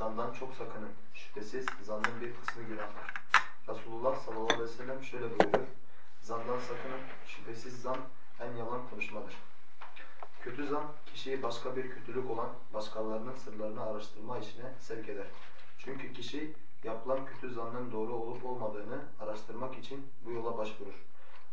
zandan çok sakının. Şüphesiz zannın bir kısmı günahtır. Resulullah sallallahu aleyhi ve sellem şöyle buyuruyor. Zandan sakının. Şüphesiz zan en yalan konuşmadır. Kötü zan kişiyi başka bir kötülük olan başkalarının sırlarını araştırma işine sevk eder. Çünkü kişi yapılan kötü zannın doğru olup olmadığını araştırmak için bu yola başvurur.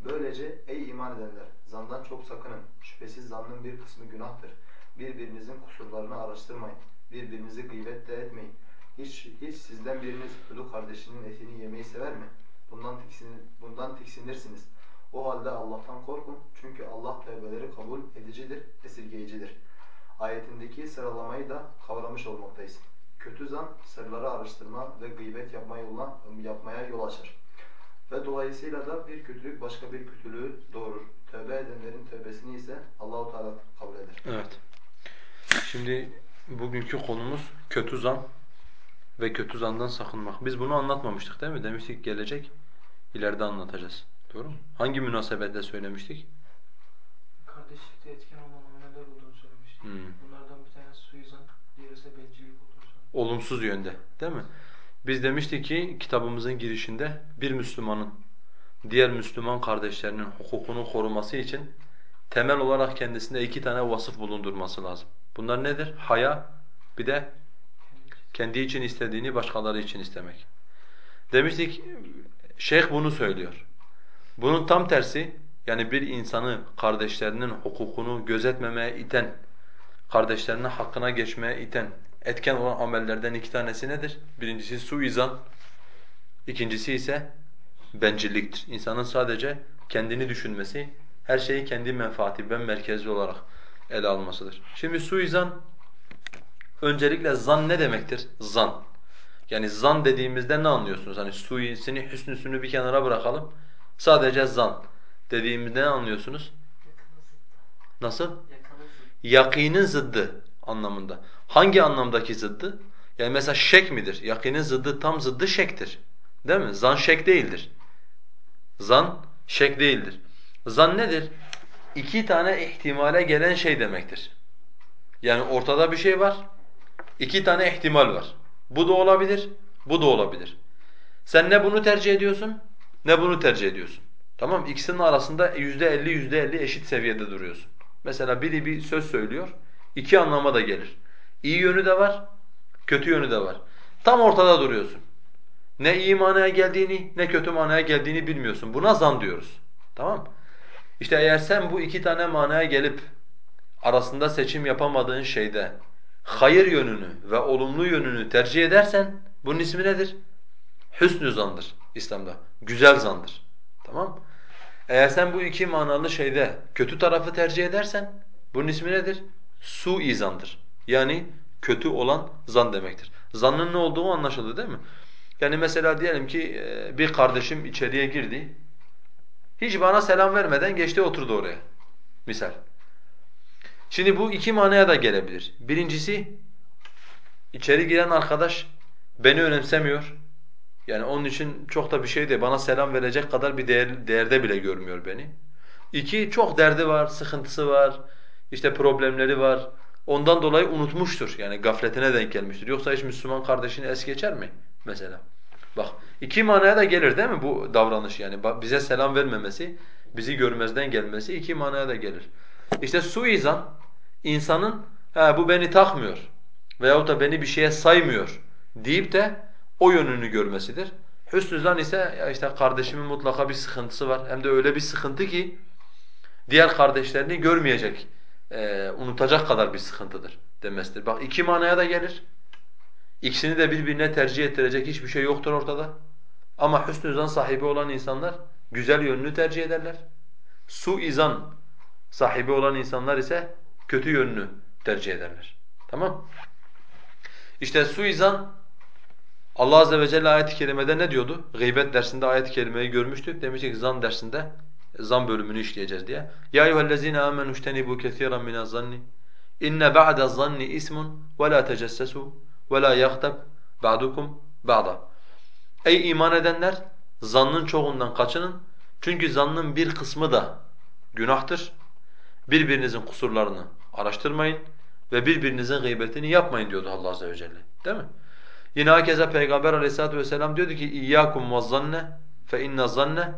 Böylece ey iman edenler zandan çok sakının. Şüphesiz zannın bir kısmı günahtır. Birbirinizin kusurlarını araştırmayın. Birbirinizi gıybet de etmeyin. Hiç, hiç sizden biriniz ölü kardeşinin etini yemeyi sever mi? Bundan, tiksin, bundan tiksinirsiniz. O halde Allah'tan korkun. Çünkü Allah tevbeleri kabul edicidir, esirgeyicidir. Ayetindeki sıralamayı da kavramış olmaktayız. Kötü zan, sırları araştırma ve gıybet yapma yoluna, yapmaya yol açar. Ve dolayısıyla da bir kötülük başka bir kötülüğü doğurur. Tövbe edenlerin tövbesini ise Allahu Teala kabul eder. Evet. Şimdi bugünkü konumuz kötü zan ve kötü zandan sakınmak. Biz bunu anlatmamıştık değil mi? Demiştik gelecek, ileride anlatacağız. Doğru mu? Hangi münasebetle söylemiştik? Kardeşlikte etken olan ameller olduğunu söylemiştik. Hmm. Bunlardan bir tanesi suizan, diğeri ise bencillik olduğunu söylemiştik. Olumsuz yönde değil mi? Biz demiştik ki kitabımızın girişinde bir Müslümanın diğer Müslüman kardeşlerinin hukukunu koruması için temel olarak kendisinde iki tane vasıf bulundurması lazım. Bunlar nedir? Haya, bir de kendi için istediğini başkaları için istemek. Demiştik, şeyh bunu söylüyor. Bunun tam tersi, yani bir insanı kardeşlerinin hukukunu gözetmemeye iten, kardeşlerinin hakkına geçmeye iten, etken olan amellerden iki tanesi nedir? Birincisi suizan, ikincisi ise bencilliktir. İnsanın sadece kendini düşünmesi, her şeyi kendi menfaati, ben merkezli olarak ele almasıdır. Şimdi suizan, öncelikle zan ne demektir? Zan. Yani zan dediğimizde ne anlıyorsunuz? Hani suisini, hüsnüsünü bir kenara bırakalım. Sadece zan dediğimizde ne anlıyorsunuz? Nasıl? Yakinin zıddı anlamında. Hangi anlamdaki zıddı? Yani mesela şek midir? Yakinin zıddı tam zıddı şektir. Değil mi? Zan şek değildir. Zan şek değildir. Zan nedir? İki tane ihtimale gelen şey demektir. Yani ortada bir şey var, iki tane ihtimal var. Bu da olabilir, bu da olabilir. Sen ne bunu tercih ediyorsun, ne bunu tercih ediyorsun. Tamam İkisinin arasında yüzde elli, yüzde elli eşit seviyede duruyorsun. Mesela biri bir söz söylüyor, iki anlama da gelir. İyi yönü de var, kötü yönü de var. Tam ortada duruyorsun. Ne iyi manaya geldiğini, ne kötü manaya geldiğini bilmiyorsun. Buna zan diyoruz. Tamam İşte eğer sen bu iki tane manaya gelip arasında seçim yapamadığın şeyde hayır yönünü ve olumlu yönünü tercih edersen bunun ismi nedir? Hüsnü zandır İslam'da. Güzel zandır. Tamam Eğer sen bu iki manalı şeyde kötü tarafı tercih edersen bunun ismi nedir? Su izandır. Yani kötü olan zan demektir. Zannın ne olduğu anlaşıldı değil mi? Yani mesela diyelim ki e, bir kardeşim içeriye girdi. Hiç bana selam vermeden geçti oturdu oraya. Misal. Şimdi bu iki manaya da gelebilir. Birincisi içeri giren arkadaş beni önemsemiyor. Yani onun için çok da bir şey değil. Bana selam verecek kadar bir değer, değerde bile görmüyor beni. İki, çok derdi var, sıkıntısı var, işte problemleri var. Ondan dolayı unutmuştur. Yani gafletine denk gelmiştir. Yoksa hiç Müslüman kardeşini es geçer mi mesela? Bak iki manaya da gelir değil mi bu davranış yani bize selam vermemesi, bizi görmezden gelmesi iki manaya da gelir. İşte suizan insanın ha bu beni takmıyor veyahut da beni bir şeye saymıyor deyip de o yönünü görmesidir. Hüsnü ise ya işte kardeşimin mutlaka bir sıkıntısı var. Hem de öyle bir sıkıntı ki diğer kardeşlerini görmeyecek, e, unutacak kadar bir sıkıntıdır demesidir. Bak iki manaya da gelir. İkisini de birbirine tercih ettirecek hiçbir şey yoktur ortada. Ama hüsnü zan sahibi olan insanlar güzel yönünü tercih ederler. Su izan sahibi olan insanlar ise kötü yönünü tercih ederler. Tamam? İşte suizan Allah azze ve celle ayet-i kerimede ne diyordu? Gıybet dersinde ayet-i kerimeyi görmüştük. Demiştik zan dersinde zan bölümünü işleyeceğiz diye. Ya eyyuhellezine amenu ijtenibu kesiran minez-zanni inne ba'de'z-zanni ismun ve la tecessesu ve la yagtab ba'dukum ba'da. Ey iman edenler zannın çoğundan kaçının. Çünkü zannın bir kısmı da günahtır. Birbirinizin kusurlarını araştırmayın. ve birbirinizin gıybetini yapmayın diyordu Allah azze ve celle. Değil mi? Yine hakeza Peygamber aleyhissalatu vesselam diyordu ki vezzanne fe inne zanne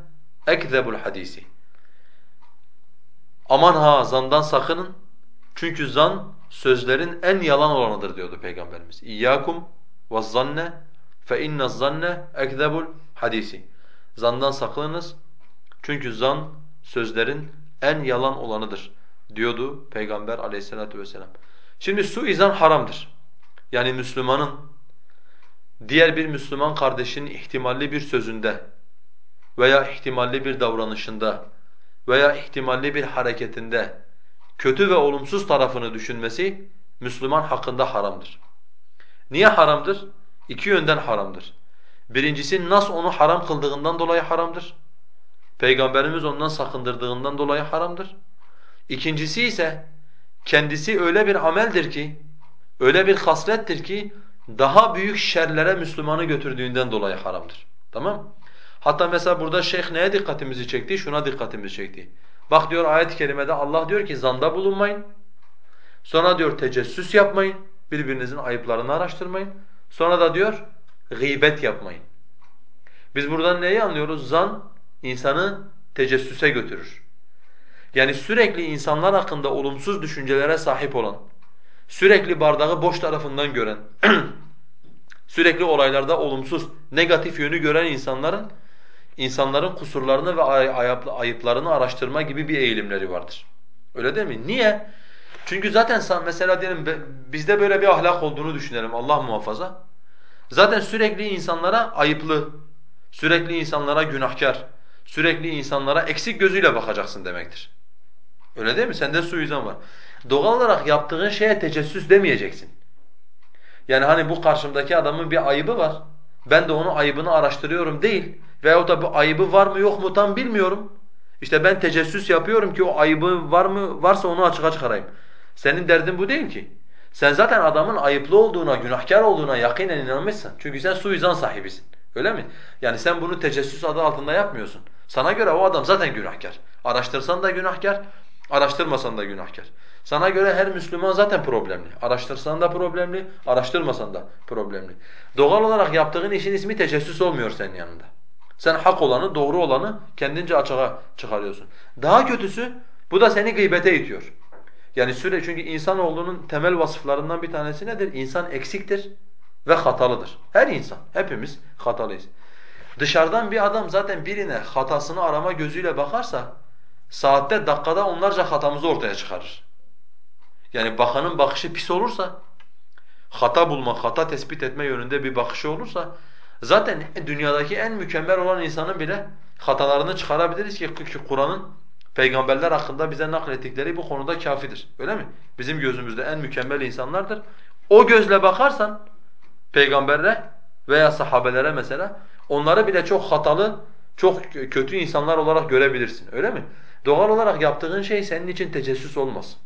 ekzebul hadisi. Aman ha zandan sakının çünkü zan sözlerin en yalan olanıdır diyordu Peygamberimiz. İyyâkum vezzanne inne zanne ekzebul hadisi. Zandan sakınınız çünkü zan sözlerin en yalan olanıdır diyordu Peygamber aleyhissalatu vesselam. Şimdi suizan haramdır. Yani Müslümanın diğer bir Müslüman kardeşinin ihtimalli bir sözünde veya ihtimalli bir davranışında veya ihtimalli bir hareketinde kötü ve olumsuz tarafını düşünmesi Müslüman hakkında haramdır. Niye haramdır? İki yönden haramdır. Birincisi nas onu haram kıldığından dolayı haramdır. Peygamberimiz ondan sakındırdığından dolayı haramdır. İkincisi ise kendisi öyle bir ameldir ki, öyle bir haslettir ki daha büyük şerlere Müslümanı götürdüğünden dolayı haramdır. Tamam Hatta mesela burada şeyh neye dikkatimizi çekti? Şuna dikkatimizi çekti. Bak diyor ayet-i kerimede Allah diyor ki zanda bulunmayın. Sonra diyor tecessüs yapmayın. Birbirinizin ayıplarını araştırmayın. Sonra da diyor gıybet yapmayın. Biz buradan neyi anlıyoruz? Zan insanı tecessüse götürür. Yani sürekli insanlar hakkında olumsuz düşüncelere sahip olan, sürekli bardağı boş tarafından gören, sürekli olaylarda olumsuz, negatif yönü gören insanların insanların kusurlarını ve ayıplarını araştırma gibi bir eğilimleri vardır. Öyle değil mi? Niye? Çünkü zaten mesela diyelim bizde böyle bir ahlak olduğunu düşünelim Allah muhafaza. Zaten sürekli insanlara ayıplı, sürekli insanlara günahkar, sürekli insanlara eksik gözüyle bakacaksın demektir. Öyle değil mi? Sende suizan var. Doğal olarak yaptığın şeye tecessüs demeyeceksin. Yani hani bu karşımdaki adamın bir ayıbı var. Ben de onun ayıbını araştırıyorum değil. Veyahut da bu ayıbı var mı yok mu tam bilmiyorum. İşte ben tecessüs yapıyorum ki o ayıbı var mı varsa onu açığa çıkarayım. Senin derdin bu değil ki. Sen zaten adamın ayıplı olduğuna, günahkar olduğuna yakinen inanmışsın. Çünkü sen suizan sahibisin. Öyle mi? Yani sen bunu tecessüs adı altında yapmıyorsun. Sana göre o adam zaten günahkar. Araştırsan da günahkar, araştırmasan da günahkar. Sana göre her Müslüman zaten problemli. Araştırsan da problemli, araştırmasan da problemli. Doğal olarak yaptığın işin ismi tecessüs olmuyor senin yanında. Sen hak olanı, doğru olanı kendince açığa çıkarıyorsun. Daha kötüsü bu da seni gıybete itiyor. Yani süre çünkü insanoğlunun temel vasıflarından bir tanesi nedir? İnsan eksiktir ve hatalıdır. Her insan, hepimiz hatalıyız. Dışarıdan bir adam zaten birine hatasını arama gözüyle bakarsa saatte dakikada onlarca hatamızı ortaya çıkarır. Yani bakanın bakışı pis olursa, hata bulma, hata tespit etme yönünde bir bakışı olursa zaten dünyadaki en mükemmel olan insanın bile hatalarını çıkarabiliriz ki Kur'an'ın peygamberler hakkında bize naklettikleri bu konuda kafidir. Öyle mi? Bizim gözümüzde en mükemmel insanlardır. O gözle bakarsan peygamberlere veya sahabelere mesela onları bile çok hatalı, çok kötü insanlar olarak görebilirsin. Öyle mi? Doğal olarak yaptığın şey senin için tecessüs olmaz.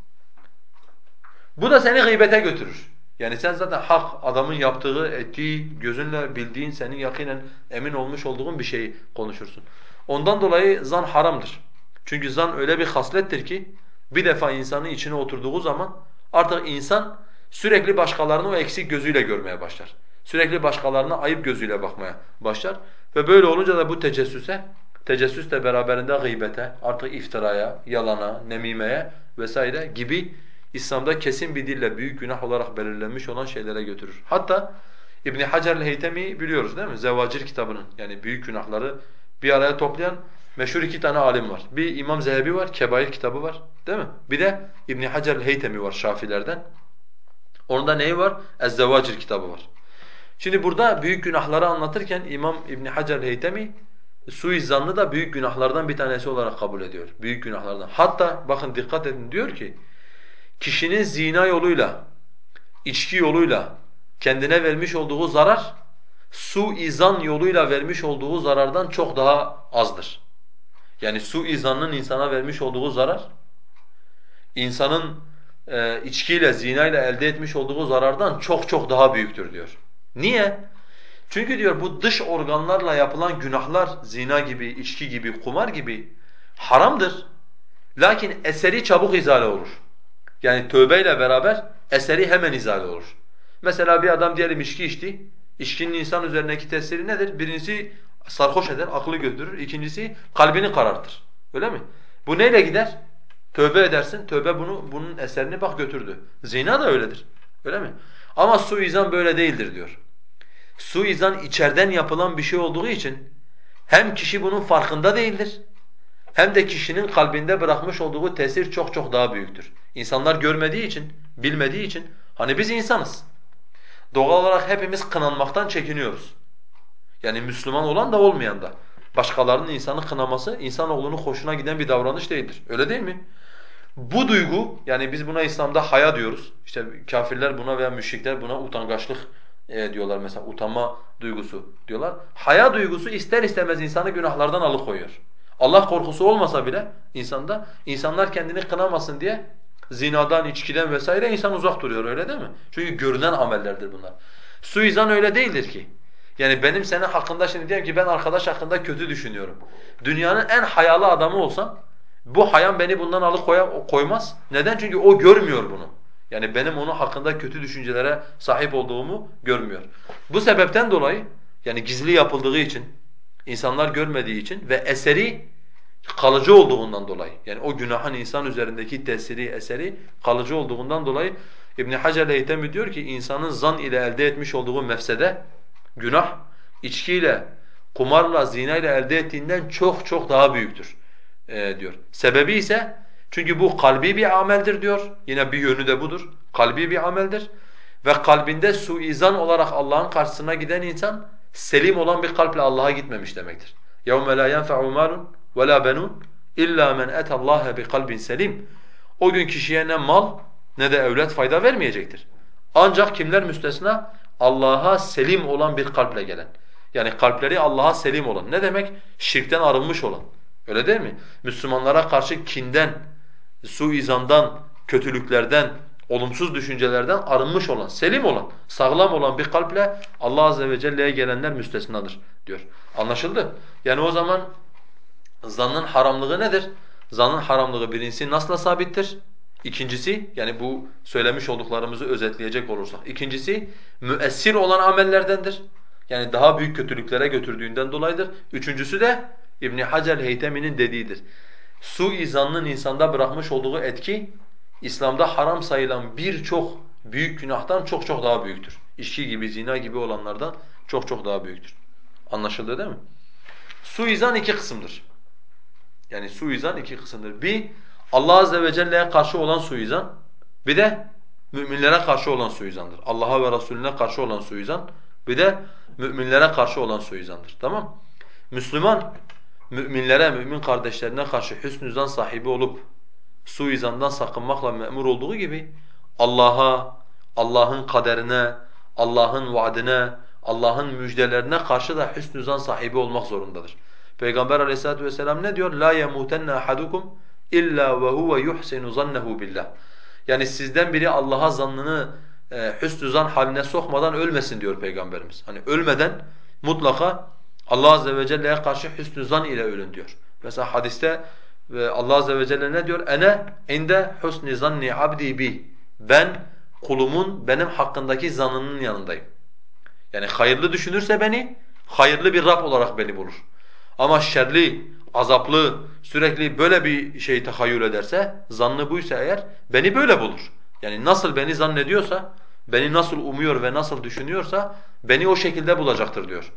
Bu da seni gıybete götürür. Yani sen zaten hak, adamın yaptığı, ettiği, gözünle bildiğin, senin yakinen emin olmuş olduğun bir şeyi konuşursun. Ondan dolayı zan haramdır. Çünkü zan öyle bir haslettir ki bir defa insanın içine oturduğu zaman artık insan sürekli başkalarını o eksik gözüyle görmeye başlar. Sürekli başkalarına ayıp gözüyle bakmaya başlar. Ve böyle olunca da bu tecessüse, tecessüs de beraberinde gıybete, artık iftiraya, yalana, nemimeye vesaire gibi İslam'da kesin bir dille büyük günah olarak belirlenmiş olan şeylere götürür. Hatta İbn Hacer el-Heytemi biliyoruz değil mi? Zevacir kitabının yani büyük günahları bir araya toplayan meşhur iki tane alim var. Bir İmam Zehebi var, Kebair kitabı var değil mi? Bir de İbn Hacer el-Heytemi var Şafilerden. Onda neyi var? Ez-Zevacir kitabı var. Şimdi burada büyük günahları anlatırken İmam İbn Hacer el-Heytemi suizanlı da büyük günahlardan bir tanesi olarak kabul ediyor. Büyük günahlardan. Hatta bakın dikkat edin diyor ki kişinin zina yoluyla, içki yoluyla kendine vermiş olduğu zarar su izan yoluyla vermiş olduğu zarardan çok daha azdır. Yani su izanın insana vermiş olduğu zarar insanın e, içkiyle, zinayla elde etmiş olduğu zarardan çok çok daha büyüktür diyor. Niye? Çünkü diyor bu dış organlarla yapılan günahlar zina gibi, içki gibi, kumar gibi haramdır. Lakin eseri çabuk izale olur. Yani tövbeyle beraber eseri hemen izale olur. Mesela bir adam diyelim içki içti. İçkinin insan üzerindeki tesiri nedir? Birincisi sarhoş eder, aklı götürür. İkincisi kalbini karartır. Öyle mi? Bu neyle gider? Tövbe edersin. Tövbe bunu bunun eserini bak götürdü. Zina da öyledir. Öyle mi? Ama suizan böyle değildir diyor. Suizan içerden yapılan bir şey olduğu için hem kişi bunun farkında değildir hem de kişinin kalbinde bırakmış olduğu tesir çok çok daha büyüktür. İnsanlar görmediği için, bilmediği için hani biz insanız. Doğal olarak hepimiz kınanmaktan çekiniyoruz. Yani Müslüman olan da olmayan da. Başkalarının insanı kınaması insanoğlunun hoşuna giden bir davranış değildir. Öyle değil mi? Bu duygu yani biz buna İslam'da haya diyoruz. İşte kafirler buna veya müşrikler buna utangaçlık e, diyorlar mesela utanma duygusu diyorlar. Haya duygusu ister istemez insanı günahlardan alıkoyuyor. Allah korkusu olmasa bile insanda insanlar kendini kınamasın diye zinadan, içkiden vesaire insan uzak duruyor öyle değil mi? Çünkü görünen amellerdir bunlar. Suizan öyle değildir ki. Yani benim senin hakkında şimdi diyelim ki ben arkadaş hakkında kötü düşünüyorum. Dünyanın en hayalı adamı olsam bu hayan beni bundan alıkoymaz. Neden? Çünkü o görmüyor bunu. Yani benim onun hakkında kötü düşüncelere sahip olduğumu görmüyor. Bu sebepten dolayı yani gizli yapıldığı için, insanlar görmediği için ve eseri kalıcı olduğundan dolayı yani o günahın insan üzerindeki tesiri, eseri kalıcı olduğundan dolayı İbn Hacer Heytemi diyor ki insanın zan ile elde etmiş olduğu mefsede günah içkiyle, kumarla, zina ile elde ettiğinden çok çok daha büyüktür e, diyor. Sebebi ise çünkü bu kalbi bir ameldir diyor. Yine bir yönü de budur. Kalbi bir ameldir. Ve kalbinde suizan olarak Allah'ın karşısına giden insan selim olan bir kalple Allah'a gitmemiş demektir. يَوْمَ لَا يَنْفَعُ مَالٌ وَلَا بَنُونَ إِلَّا مَنْ اَتَى اللّٰهَ بِقَلْبٍ selim. O gün kişiye ne mal ne de evlat fayda vermeyecektir. Ancak kimler müstesna? Allah'a selim olan bir kalple gelen. Yani kalpleri Allah'a selim olan. Ne demek? Şirkten arınmış olan. Öyle değil mi? Müslümanlara karşı kinden, suizandan, kötülüklerden, olumsuz düşüncelerden arınmış olan, selim olan, sağlam olan bir kalple Allah azze ve celle'ye gelenler müstesnadır diyor. Anlaşıldı? Yani o zaman zannın haramlığı nedir? Zannın haramlığı birincisi nasla sabittir? İkincisi yani bu söylemiş olduklarımızı özetleyecek olursak. İkincisi müessir olan amellerdendir. Yani daha büyük kötülüklere götürdüğünden dolayıdır. Üçüncüsü de İbn Hacer Heytemi'nin dediğidir. Suizanın insanda bırakmış olduğu etki İslam'da haram sayılan birçok büyük günahtan çok çok daha büyüktür. İçki gibi, zina gibi olanlardan çok çok daha büyüktür. Anlaşıldı değil mi? Suizan iki kısımdır. Yani suizan iki kısımdır. Bir, Allah azze ve celle'ye karşı olan suizan, bir de müminlere karşı olan suizandır. Allah'a ve Resulüne karşı olan suizan, bir de müminlere karşı olan suizandır. Tamam? Müslüman müminlere, mümin kardeşlerine karşı hüsnü sahibi olup suizandan sakınmakla memur olduğu gibi Allah'a, Allah'ın kaderine, Allah'ın vaadine, Allah'ın müjdelerine karşı da hüsnü zan sahibi olmak zorundadır. Peygamber Aleyhisselatü vesselam ne diyor? La yemutenne ahadukum illa ve huve yuhsinu billah. Yani sizden biri Allah'a zannını e, hüsnü zan haline sokmadan ölmesin diyor Peygamberimiz. Hani ölmeden mutlaka Allah azze ve celle'ye karşı hüsnü zan ile ölün diyor. Mesela hadiste ve Allah azze ve celle ne diyor? Ene inde husni zanni abdi bi. Ben kulumun benim hakkındaki zanının yanındayım. Yani hayırlı düşünürse beni, hayırlı bir Rab olarak beni bulur. Ama şerli, azaplı, sürekli böyle bir şey tahayyül ederse, zannı buysa eğer, beni böyle bulur. Yani nasıl beni zannediyorsa, beni nasıl umuyor ve nasıl düşünüyorsa, beni o şekilde bulacaktır diyor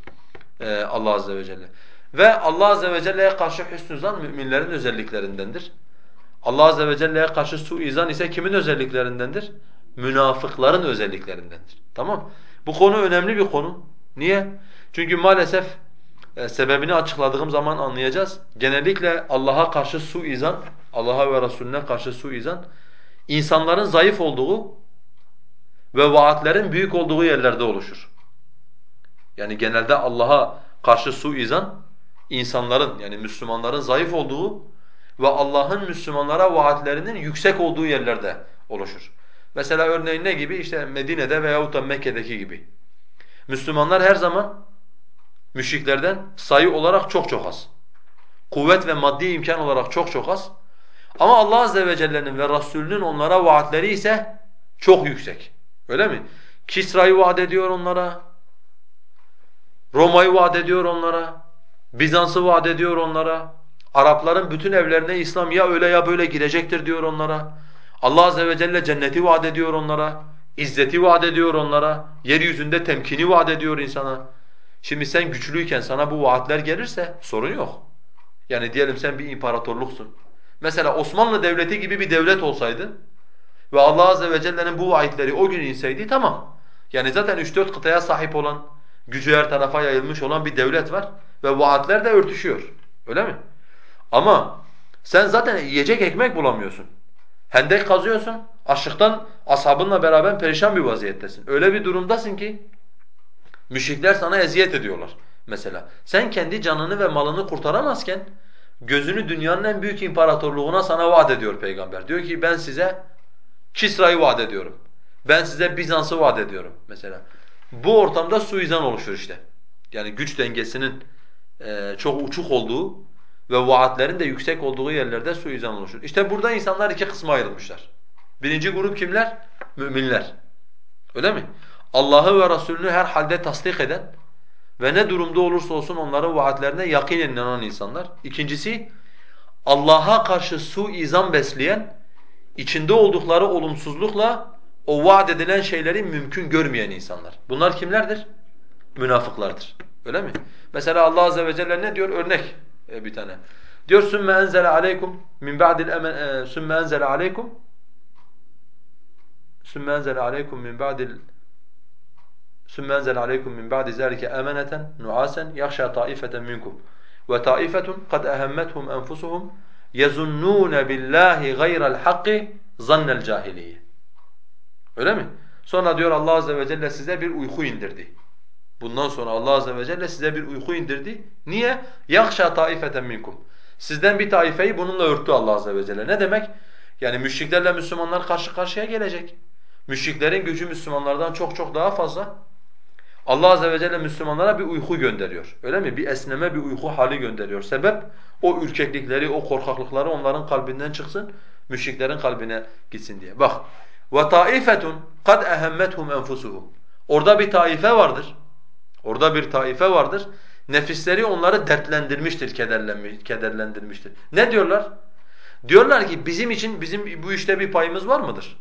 ee, Allah azze ve celle. Ve Allah azze ve celle'ye karşı hüsnü müminlerin özelliklerindendir. Allah azze ve celle'ye karşı suizan ise kimin özelliklerindendir? Münafıkların özelliklerindendir. Tamam? Bu konu önemli bir konu. Niye? Çünkü maalesef e, sebebini açıkladığım zaman anlayacağız. Genellikle Allah'a karşı suizan, Allah'a ve Resulüne karşı suizan insanların zayıf olduğu ve vaatlerin büyük olduğu yerlerde oluşur. Yani genelde Allah'a karşı suizan insanların yani Müslümanların zayıf olduğu ve Allah'ın Müslümanlara vaatlerinin yüksek olduğu yerlerde oluşur. Mesela örneğin ne gibi? İşte Medine'de veyahut da Mekke'deki gibi. Müslümanlar her zaman müşriklerden sayı olarak çok çok az. Kuvvet ve maddi imkan olarak çok çok az. Ama Allah azze ve celle'nin ve Rasulünün onlara vaatleri ise Çok yüksek. Öyle mi? Kisra'yı vaat ediyor onlara. Roma'yı vaat ediyor onlara. Bizans'ı vaat ediyor onlara. Arapların bütün evlerine İslam ya öyle ya böyle girecektir diyor onlara. Allah azze ve celle cenneti vaat ediyor onlara. İzzeti vaat ediyor onlara. Yeryüzünde temkini vaat ediyor insana. Şimdi sen güçlüyken sana bu vaatler gelirse sorun yok. Yani diyelim sen bir imparatorluksun. Mesela Osmanlı Devleti gibi bir devlet olsaydı ve Allah azze ve celle'nin bu vaatleri o gün inseydi tamam. Yani zaten 3-4 kıtaya sahip olan, gücü her tarafa yayılmış olan bir devlet var ve vaatler de örtüşüyor. Öyle mi? Ama sen zaten yiyecek ekmek bulamıyorsun. Hendek kazıyorsun, açlıktan ashabınla beraber perişan bir vaziyettesin. Öyle bir durumdasın ki müşrikler sana eziyet ediyorlar mesela. Sen kendi canını ve malını kurtaramazken gözünü dünyanın en büyük imparatorluğuna sana vaat ediyor peygamber. Diyor ki ben size Kisra'yı vaat ediyorum. Ben size Bizans'ı vaat ediyorum mesela. Bu ortamda suizan oluşur işte. Yani güç dengesinin çok uçuk olduğu ve vaatlerin de yüksek olduğu yerlerde suizan oluşur. İşte burada insanlar iki kısma ayrılmışlar. Birinci grup kimler? Müminler. Öyle mi? Allah'ı ve Resulünü her halde tasdik eden ve ne durumda olursa olsun onların vaatlerine yakinen inanan insanlar. İkincisi, Allah'a karşı suizan besleyen, içinde oldukları olumsuzlukla o vaat edilen şeyleri mümkün görmeyen insanlar. Bunlar kimlerdir? Münafıklardır. Öyle mi? Mesela Allah azze ve celle ne diyor? Örnek e, bir tane. Diyor sümme enzele aleykum min ba'dil emen e, sümme enzele aleykum sümme enzele aleykum min ba'dil sümme enzele aleykum min ba'di zalike emaneten nuasen yahşa taifeten minkum ve taifetun kad ehemmethum enfusuhum yezunnun billahi gayral hakki zannel. Öyle mi? Sonra diyor Allah azze ve celle size bir uyku indirdi. Bundan sonra Allah azze ve celle size bir uyku indirdi. Niye? Yakşa taifeten minkum. Sizden bir taifeyi bununla örttü Allah azze ve celle. Ne demek? Yani müşriklerle Müslümanlar karşı karşıya gelecek. Müşriklerin gücü Müslümanlardan çok çok daha fazla. Allah azze ve celle Müslümanlara bir uyku gönderiyor. Öyle mi? Bir esneme, bir uyku hali gönderiyor. Sebep o ürkeklikleri, o korkaklıkları onların kalbinden çıksın, müşriklerin kalbine gitsin diye. Bak. Ve taifetun kad ehemmethum enfusuhum. Orada bir taife vardır. Orada bir taife vardır. Nefisleri onları dertlendirmiştir, kederlendirmiştir. Ne diyorlar? Diyorlar ki bizim için bizim bu işte bir payımız var mıdır?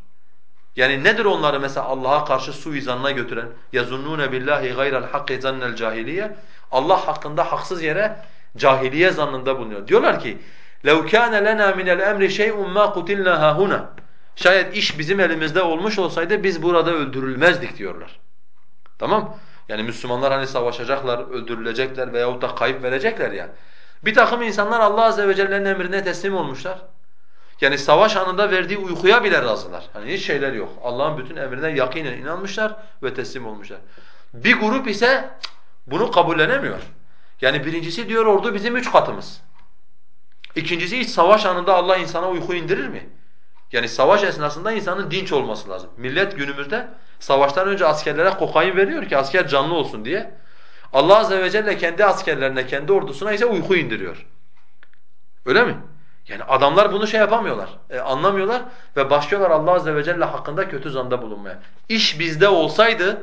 Yani nedir onları mesela Allah'a karşı suizanına götüren? يَظُنُّونَ بِاللّٰهِ غَيْرَ الْحَقِّ زَنَّ الْجَاهِلِيَّ Allah hakkında haksız yere cahiliye zannında bulunuyor. Diyorlar ki لَوْ كَانَ لَنَا مِنَ الْأَمْرِ شَيْءٌ مَا قُتِلْنَا هَا Şayet iş bizim elimizde olmuş olsaydı biz burada öldürülmezdik diyorlar. Tamam? yani Müslümanlar hani savaşacaklar, öldürülecekler veyahut da kayıp verecekler ya. Bir takım insanlar Allah azze ve celle'nin emrine teslim olmuşlar. Yani savaş anında verdiği uykuya bile razılar. Hani hiç şeyler yok. Allah'ın bütün emrine yakinen inanmışlar ve teslim olmuşlar. Bir grup ise bunu kabullenemiyor. Yani birincisi diyor ordu bizim üç katımız. İkincisi hiç savaş anında Allah insana uyku indirir mi? Yani savaş esnasında insanın dinç olması lazım. Millet günümüzde savaştan önce askerlere kokain veriyor ki asker canlı olsun diye. Allah azze ve celle kendi askerlerine, kendi ordusuna ise uyku indiriyor. Öyle mi? Yani adamlar bunu şey yapamıyorlar, e, anlamıyorlar ve başlıyorlar Allah azze ve celle hakkında kötü zanda bulunmaya. İş bizde olsaydı,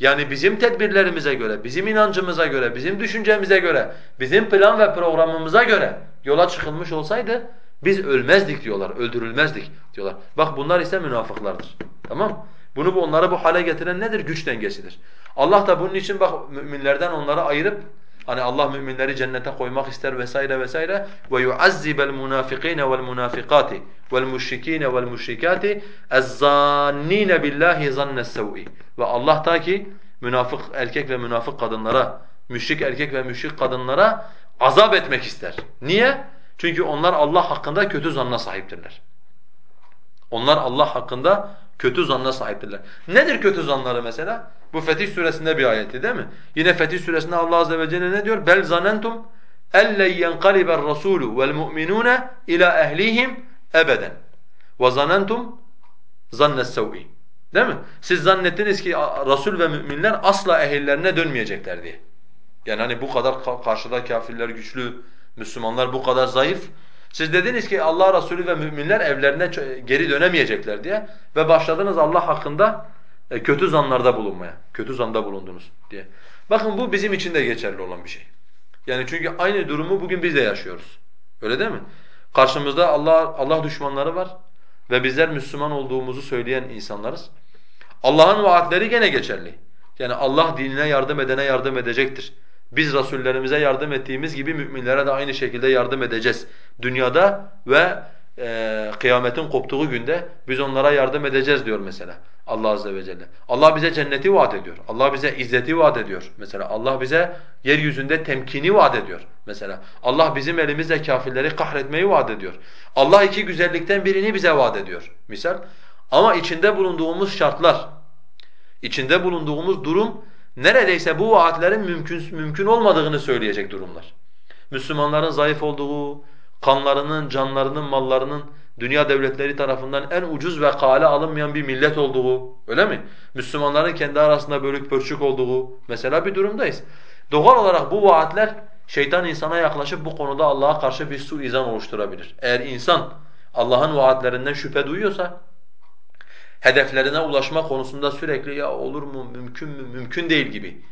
yani bizim tedbirlerimize göre, bizim inancımıza göre, bizim düşüncemize göre, bizim plan ve programımıza göre yola çıkılmış olsaydı biz ölmezdik diyorlar, öldürülmezdik diyorlar. Bak bunlar ise münafıklardır. Tamam Bunu bu onları bu hale getiren nedir? Güç dengesidir. Allah da bunun için bak müminlerden onları ayırıp Hani Allah müminleri cennete koymak ister vesaire vesaire ve yu'azzibel munafikine vel munafikati vel müşrikine vel müşrikati ezzannine billahi zannes sev'i. Ve Allah ta ki münafık erkek ve münafık kadınlara, müşrik erkek ve müşrik kadınlara azap etmek ister. Niye? Çünkü onlar Allah hakkında kötü zanna sahiptirler. Onlar Allah hakkında kötü zanna sahiptirler. Nedir kötü zanları mesela? Bu Fetih suresinde bir ayeti değil mi? Yine Fetih suresinde Allah azze ve celle ne diyor? Bel zanentum elle yenqaliber rasulu vel mu'minuna ila ehlihim ebeden. Ve zanentum zannes sev'i. Değil mi? Siz zannettiniz ki Resul ve müminler asla ehillerine dönmeyecekler diye. Yani hani bu kadar karşıda kafirler güçlü, Müslümanlar bu kadar zayıf. Siz dediniz ki Allah Resulü ve müminler evlerine geri dönemeyecekler diye ve başladınız Allah hakkında e, kötü zanlarda bulunmaya. Kötü zanda bulundunuz diye. Bakın bu bizim için de geçerli olan bir şey. Yani çünkü aynı durumu bugün biz de yaşıyoruz. Öyle değil mi? Karşımızda Allah Allah düşmanları var ve bizler Müslüman olduğumuzu söyleyen insanlarız. Allah'ın vaatleri gene geçerli. Yani Allah dinine yardım edene yardım edecektir. Biz rasullerimize yardım ettiğimiz gibi müminlere de aynı şekilde yardım edeceğiz. Dünyada ve e, kıyametin koptuğu günde biz onlara yardım edeceğiz diyor mesela Allah azze ve celle. Allah bize cenneti vaat ediyor. Allah bize izzeti vaat ediyor. Mesela Allah bize yeryüzünde temkini vaat ediyor. Mesela Allah bizim elimizle kafirleri kahretmeyi vaat ediyor. Allah iki güzellikten birini bize vaat ediyor. Misal ama içinde bulunduğumuz şartlar, içinde bulunduğumuz durum neredeyse bu vaatlerin mümkün mümkün olmadığını söyleyecek durumlar. Müslümanların zayıf olduğu, kanlarının, canlarının, mallarının dünya devletleri tarafından en ucuz ve kale alınmayan bir millet olduğu, öyle mi? Müslümanların kendi arasında bölük pörçük olduğu mesela bir durumdayız. Doğal olarak bu vaatler şeytan insana yaklaşıp bu konuda Allah'a karşı bir suizan oluşturabilir. Eğer insan Allah'ın vaatlerinden şüphe duyuyorsa, hedeflerine ulaşma konusunda sürekli ya olur mu, mümkün mü, mümkün değil gibi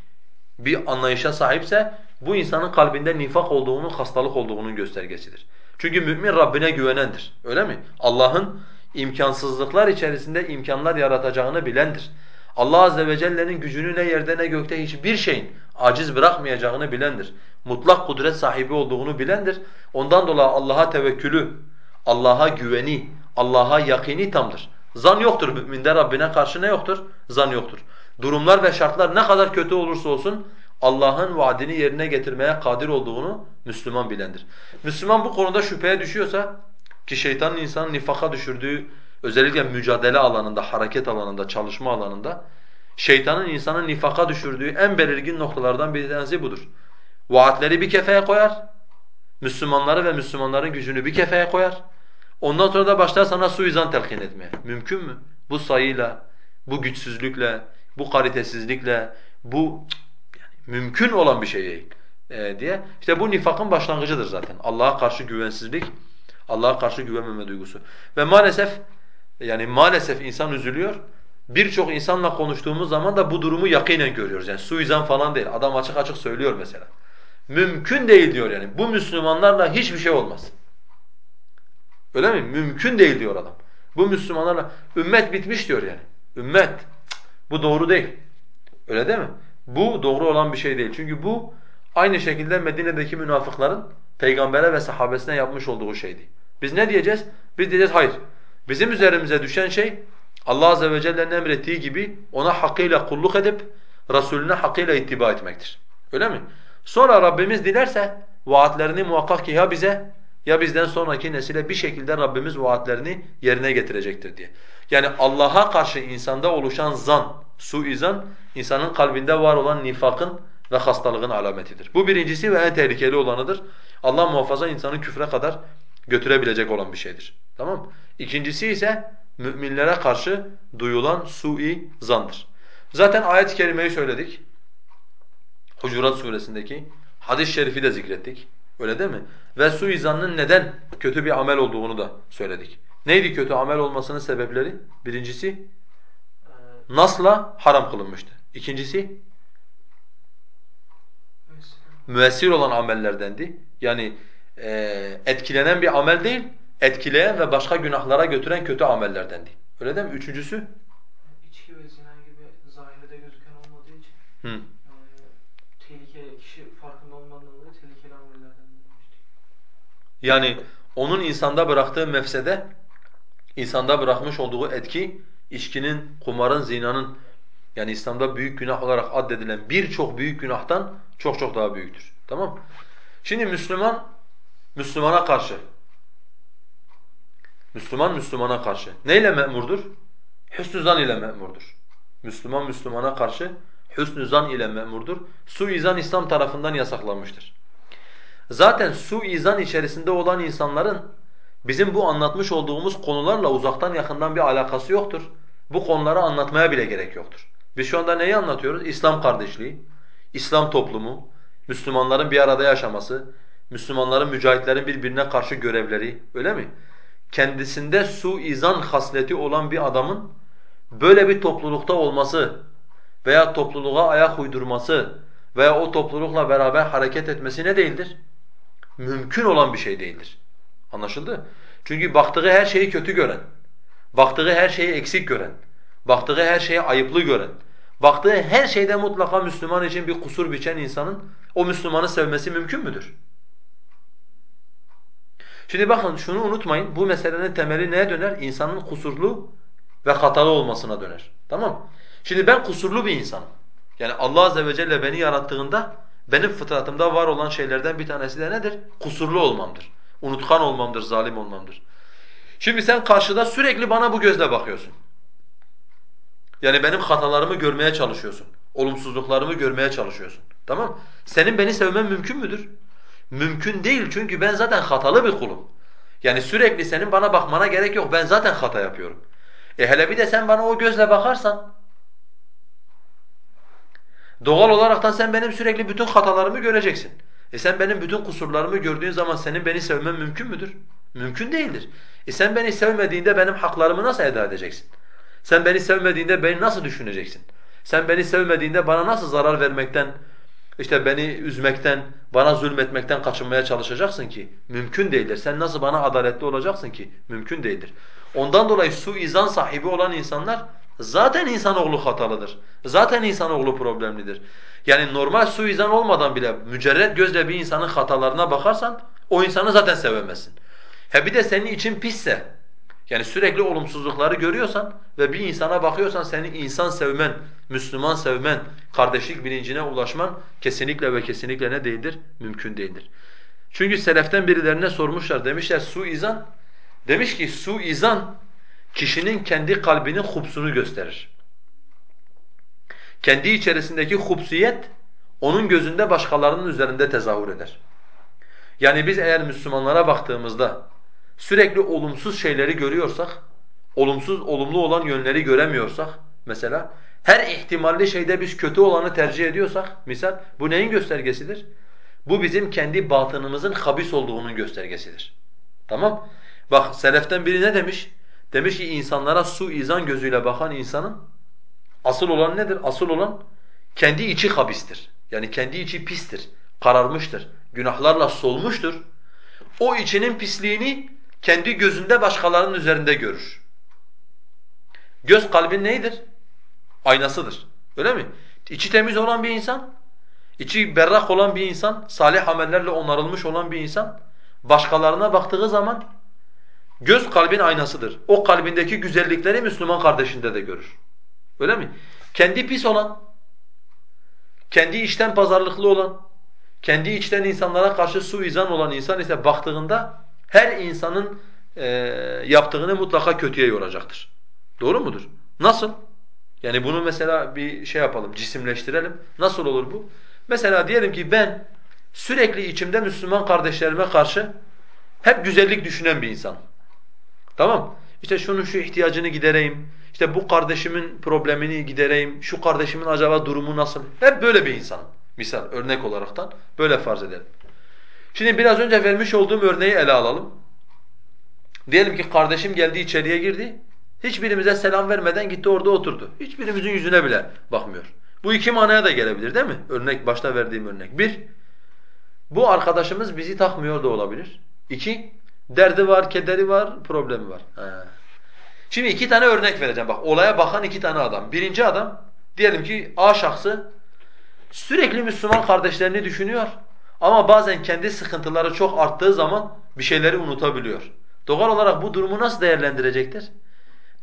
bir anlayışa sahipse bu insanın kalbinde nifak olduğunu, hastalık olduğunun göstergesidir. Çünkü mümin Rabbine güvenendir. Öyle mi? Allah'ın imkansızlıklar içerisinde imkanlar yaratacağını bilendir. Allah azze ve celle'nin gücünü ne yerde ne gökte hiçbir şeyin aciz bırakmayacağını bilendir. Mutlak kudret sahibi olduğunu bilendir. Ondan dolayı Allah'a tevekkülü, Allah'a güveni, Allah'a yakini tamdır. Zan yoktur müminde Rabbine karşı ne yoktur? Zan yoktur. Durumlar ve şartlar ne kadar kötü olursa olsun Allah'ın vaadini yerine getirmeye kadir olduğunu Müslüman bilendir. Müslüman bu konuda şüpheye düşüyorsa ki şeytanın insanı nifaka düşürdüğü özellikle mücadele alanında, hareket alanında, çalışma alanında şeytanın insanı nifaka düşürdüğü en belirgin noktalardan bir tanesi budur. Vaatleri bir kefeye koyar, Müslümanları ve Müslümanların gücünü bir kefeye koyar. Ondan sonra da başlar sana suizan telkin etmeye. Mümkün mü? Bu sayıyla, bu güçsüzlükle, bu kalitesizlikle, bu mümkün olan bir şey değil e, diye. İşte bu nifakın başlangıcıdır zaten. Allah'a karşı güvensizlik, Allah'a karşı güvenmeme duygusu. Ve maalesef yani maalesef insan üzülüyor. Birçok insanla konuştuğumuz zaman da bu durumu yakinen görüyoruz. Yani suizan falan değil. Adam açık açık söylüyor mesela. Mümkün değil diyor yani. Bu Müslümanlarla hiçbir şey olmaz. Öyle mi? Mümkün değil diyor adam. Bu Müslümanlarla ümmet bitmiş diyor yani. Ümmet. Bu doğru değil. Öyle değil mi? Bu doğru olan bir şey değil. Çünkü bu aynı şekilde Medine'deki münafıkların peygambere ve sahabesine yapmış olduğu şeydi. Biz ne diyeceğiz? Biz diyeceğiz hayır. Bizim üzerimize düşen şey Allah azze ve celle'nin emrettiği gibi ona hakkıyla kulluk edip Resulüne hakkıyla ittiba etmektir. Öyle mi? Sonra Rabbimiz dilerse vaatlerini muhakkak ki ya bize ya bizden sonraki nesile bir şekilde Rabbimiz vaatlerini yerine getirecektir diye. Yani Allah'a karşı insanda oluşan zan, suizan insanın kalbinde var olan nifakın ve hastalığın alametidir. Bu birincisi ve en tehlikeli olanıdır. Allah muhafaza insanı küfre kadar götürebilecek olan bir şeydir. Tamam İkincisi ise müminlere karşı duyulan sui zandır. Zaten ayet-i kerimeyi söyledik. Hucurat suresindeki hadis-i şerifi de zikrettik. Öyle değil mi? Ve suizanın neden kötü bir amel olduğunu da söyledik. Neydi kötü amel olmasının sebepleri? Birincisi nasla haram kılınmıştı. İkincisi müessir olan amellerdendi. Yani e, etkilenen bir amel değil, etkileyen ve başka günahlara götüren kötü amellerdendi. Öyle değil mi? Üçüncüsü? İçki ve zina gibi zahirde gözüken olmadığı için Hı. e, tehlikeli, kişi farkında olmadan dolayı tehlikeli amellerden. Yani onun insanda bıraktığı mefsede, insanda bırakmış olduğu etki, içkinin, kumarın, zinanın yani İslam'da büyük günah olarak addedilen birçok büyük günahtan çok çok daha büyüktür. Tamam Şimdi Müslüman, Müslümana karşı, Müslüman Müslümana karşı neyle memurdur? Hüsnü zan ile memurdur. Müslüman Müslümana karşı hüsnü zan ile memurdur. Suizan İslam tarafından yasaklanmıştır. Zaten suizan içerisinde olan insanların bizim bu anlatmış olduğumuz konularla uzaktan yakından bir alakası yoktur. Bu konuları anlatmaya bile gerek yoktur. Biz şu anda neyi anlatıyoruz? İslam kardeşliği, İslam toplumu, Müslümanların bir arada yaşaması, Müslümanların, mücahitlerin birbirine karşı görevleri, öyle mi? Kendisinde su-izan hasleti olan bir adamın böyle bir toplulukta olması veya topluluğa ayak uydurması veya o toplulukla beraber hareket etmesi ne değildir? Mümkün olan bir şey değildir. Anlaşıldı? Çünkü baktığı her şeyi kötü gören, baktığı her şeyi eksik gören, baktığı her şeyi ayıplı gören, baktığı her şeyde mutlaka Müslüman için bir kusur biçen insanın o Müslümanı sevmesi mümkün müdür? Şimdi bakın şunu unutmayın, bu meselenin temeli neye döner? İnsanın kusurlu ve hatalı olmasına döner. Tamam Şimdi ben kusurlu bir insanım. Yani Allah azze ve celle beni yarattığında benim fıtratımda var olan şeylerden bir tanesi de nedir? Kusurlu olmamdır. Unutkan olmamdır, zalim olmamdır. Şimdi sen karşıda sürekli bana bu gözle bakıyorsun. Yani benim hatalarımı görmeye çalışıyorsun. Olumsuzluklarımı görmeye çalışıyorsun. Tamam? Senin beni sevmen mümkün müdür? Mümkün değil çünkü ben zaten hatalı bir kulum. Yani sürekli senin bana bakmana gerek yok. Ben zaten hata yapıyorum. E hele bir de sen bana o gözle bakarsan doğal olaraktan sen benim sürekli bütün hatalarımı göreceksin. E sen benim bütün kusurlarımı gördüğün zaman senin beni sevmen mümkün müdür? Mümkün değildir. E sen beni sevmediğinde benim haklarımı nasıl eda edeceksin? Sen beni sevmediğinde beni nasıl düşüneceksin? Sen beni sevmediğinde bana nasıl zarar vermekten, işte beni üzmekten, bana zulmetmekten kaçınmaya çalışacaksın ki? Mümkün değildir. Sen nasıl bana adaletli olacaksın ki? Mümkün değildir. Ondan dolayı suizan sahibi olan insanlar zaten insanoğlu hatalıdır. Zaten insanoğlu problemlidir. Yani normal suizan olmadan bile mücerred gözle bir insanın hatalarına bakarsan o insanı zaten sevemezsin. He bir de senin için pisse, yani sürekli olumsuzlukları görüyorsan ve bir insana bakıyorsan senin insan sevmen, Müslüman sevmen, kardeşlik bilincine ulaşman kesinlikle ve kesinlikle ne değildir? Mümkün değildir. Çünkü seleften birilerine sormuşlar demişler suizan demiş ki suizan kişinin kendi kalbinin hupsunu gösterir. Kendi içerisindeki hupsiyet onun gözünde başkalarının üzerinde tezahür eder. Yani biz eğer Müslümanlara baktığımızda sürekli olumsuz şeyleri görüyorsak, olumsuz olumlu olan yönleri göremiyorsak mesela her ihtimalli şeyde biz kötü olanı tercih ediyorsak misal bu neyin göstergesidir? Bu bizim kendi batınımızın habis olduğunun göstergesidir. Tamam? Bak seleften biri ne demiş? Demiş ki insanlara su izan gözüyle bakan insanın asıl olan nedir? Asıl olan kendi içi habistir. Yani kendi içi pistir, kararmıştır, günahlarla solmuştur. O içinin pisliğini kendi gözünde başkalarının üzerinde görür. Göz kalbin neydir? Aynasıdır. Öyle mi? İçi temiz olan bir insan, içi berrak olan bir insan, salih amellerle onarılmış olan bir insan başkalarına baktığı zaman göz kalbin aynasıdır. O kalbindeki güzellikleri Müslüman kardeşinde de görür. Öyle mi? Kendi pis olan, kendi içten pazarlıklı olan, kendi içten insanlara karşı suizan olan insan ise baktığında her insanın e, yaptığını mutlaka kötüye yoracaktır. Doğru mudur? Nasıl? Yani bunu mesela bir şey yapalım, cisimleştirelim. Nasıl olur bu? Mesela diyelim ki ben sürekli içimde Müslüman kardeşlerime karşı hep güzellik düşünen bir insan. Tamam? İşte şunun şu ihtiyacını gidereyim, işte bu kardeşimin problemini gidereyim, şu kardeşimin acaba durumu nasıl? Hep böyle bir insan. Misal örnek olaraktan böyle farz edelim. Şimdi biraz önce vermiş olduğum örneği ele alalım. Diyelim ki kardeşim geldi içeriye girdi. Hiçbirimize selam vermeden gitti orada oturdu. Hiçbirimizin yüzüne bile bakmıyor. Bu iki manaya da gelebilir değil mi? Örnek başta verdiğim örnek. Bir, bu arkadaşımız bizi takmıyor da olabilir. İki, derdi var, kederi var, problemi var. Ha. Şimdi iki tane örnek vereceğim. Bak olaya bakan iki tane adam. Birinci adam, diyelim ki A şahsı sürekli Müslüman kardeşlerini düşünüyor. Ama bazen kendi sıkıntıları çok arttığı zaman bir şeyleri unutabiliyor. Doğal olarak bu durumu nasıl değerlendirecektir?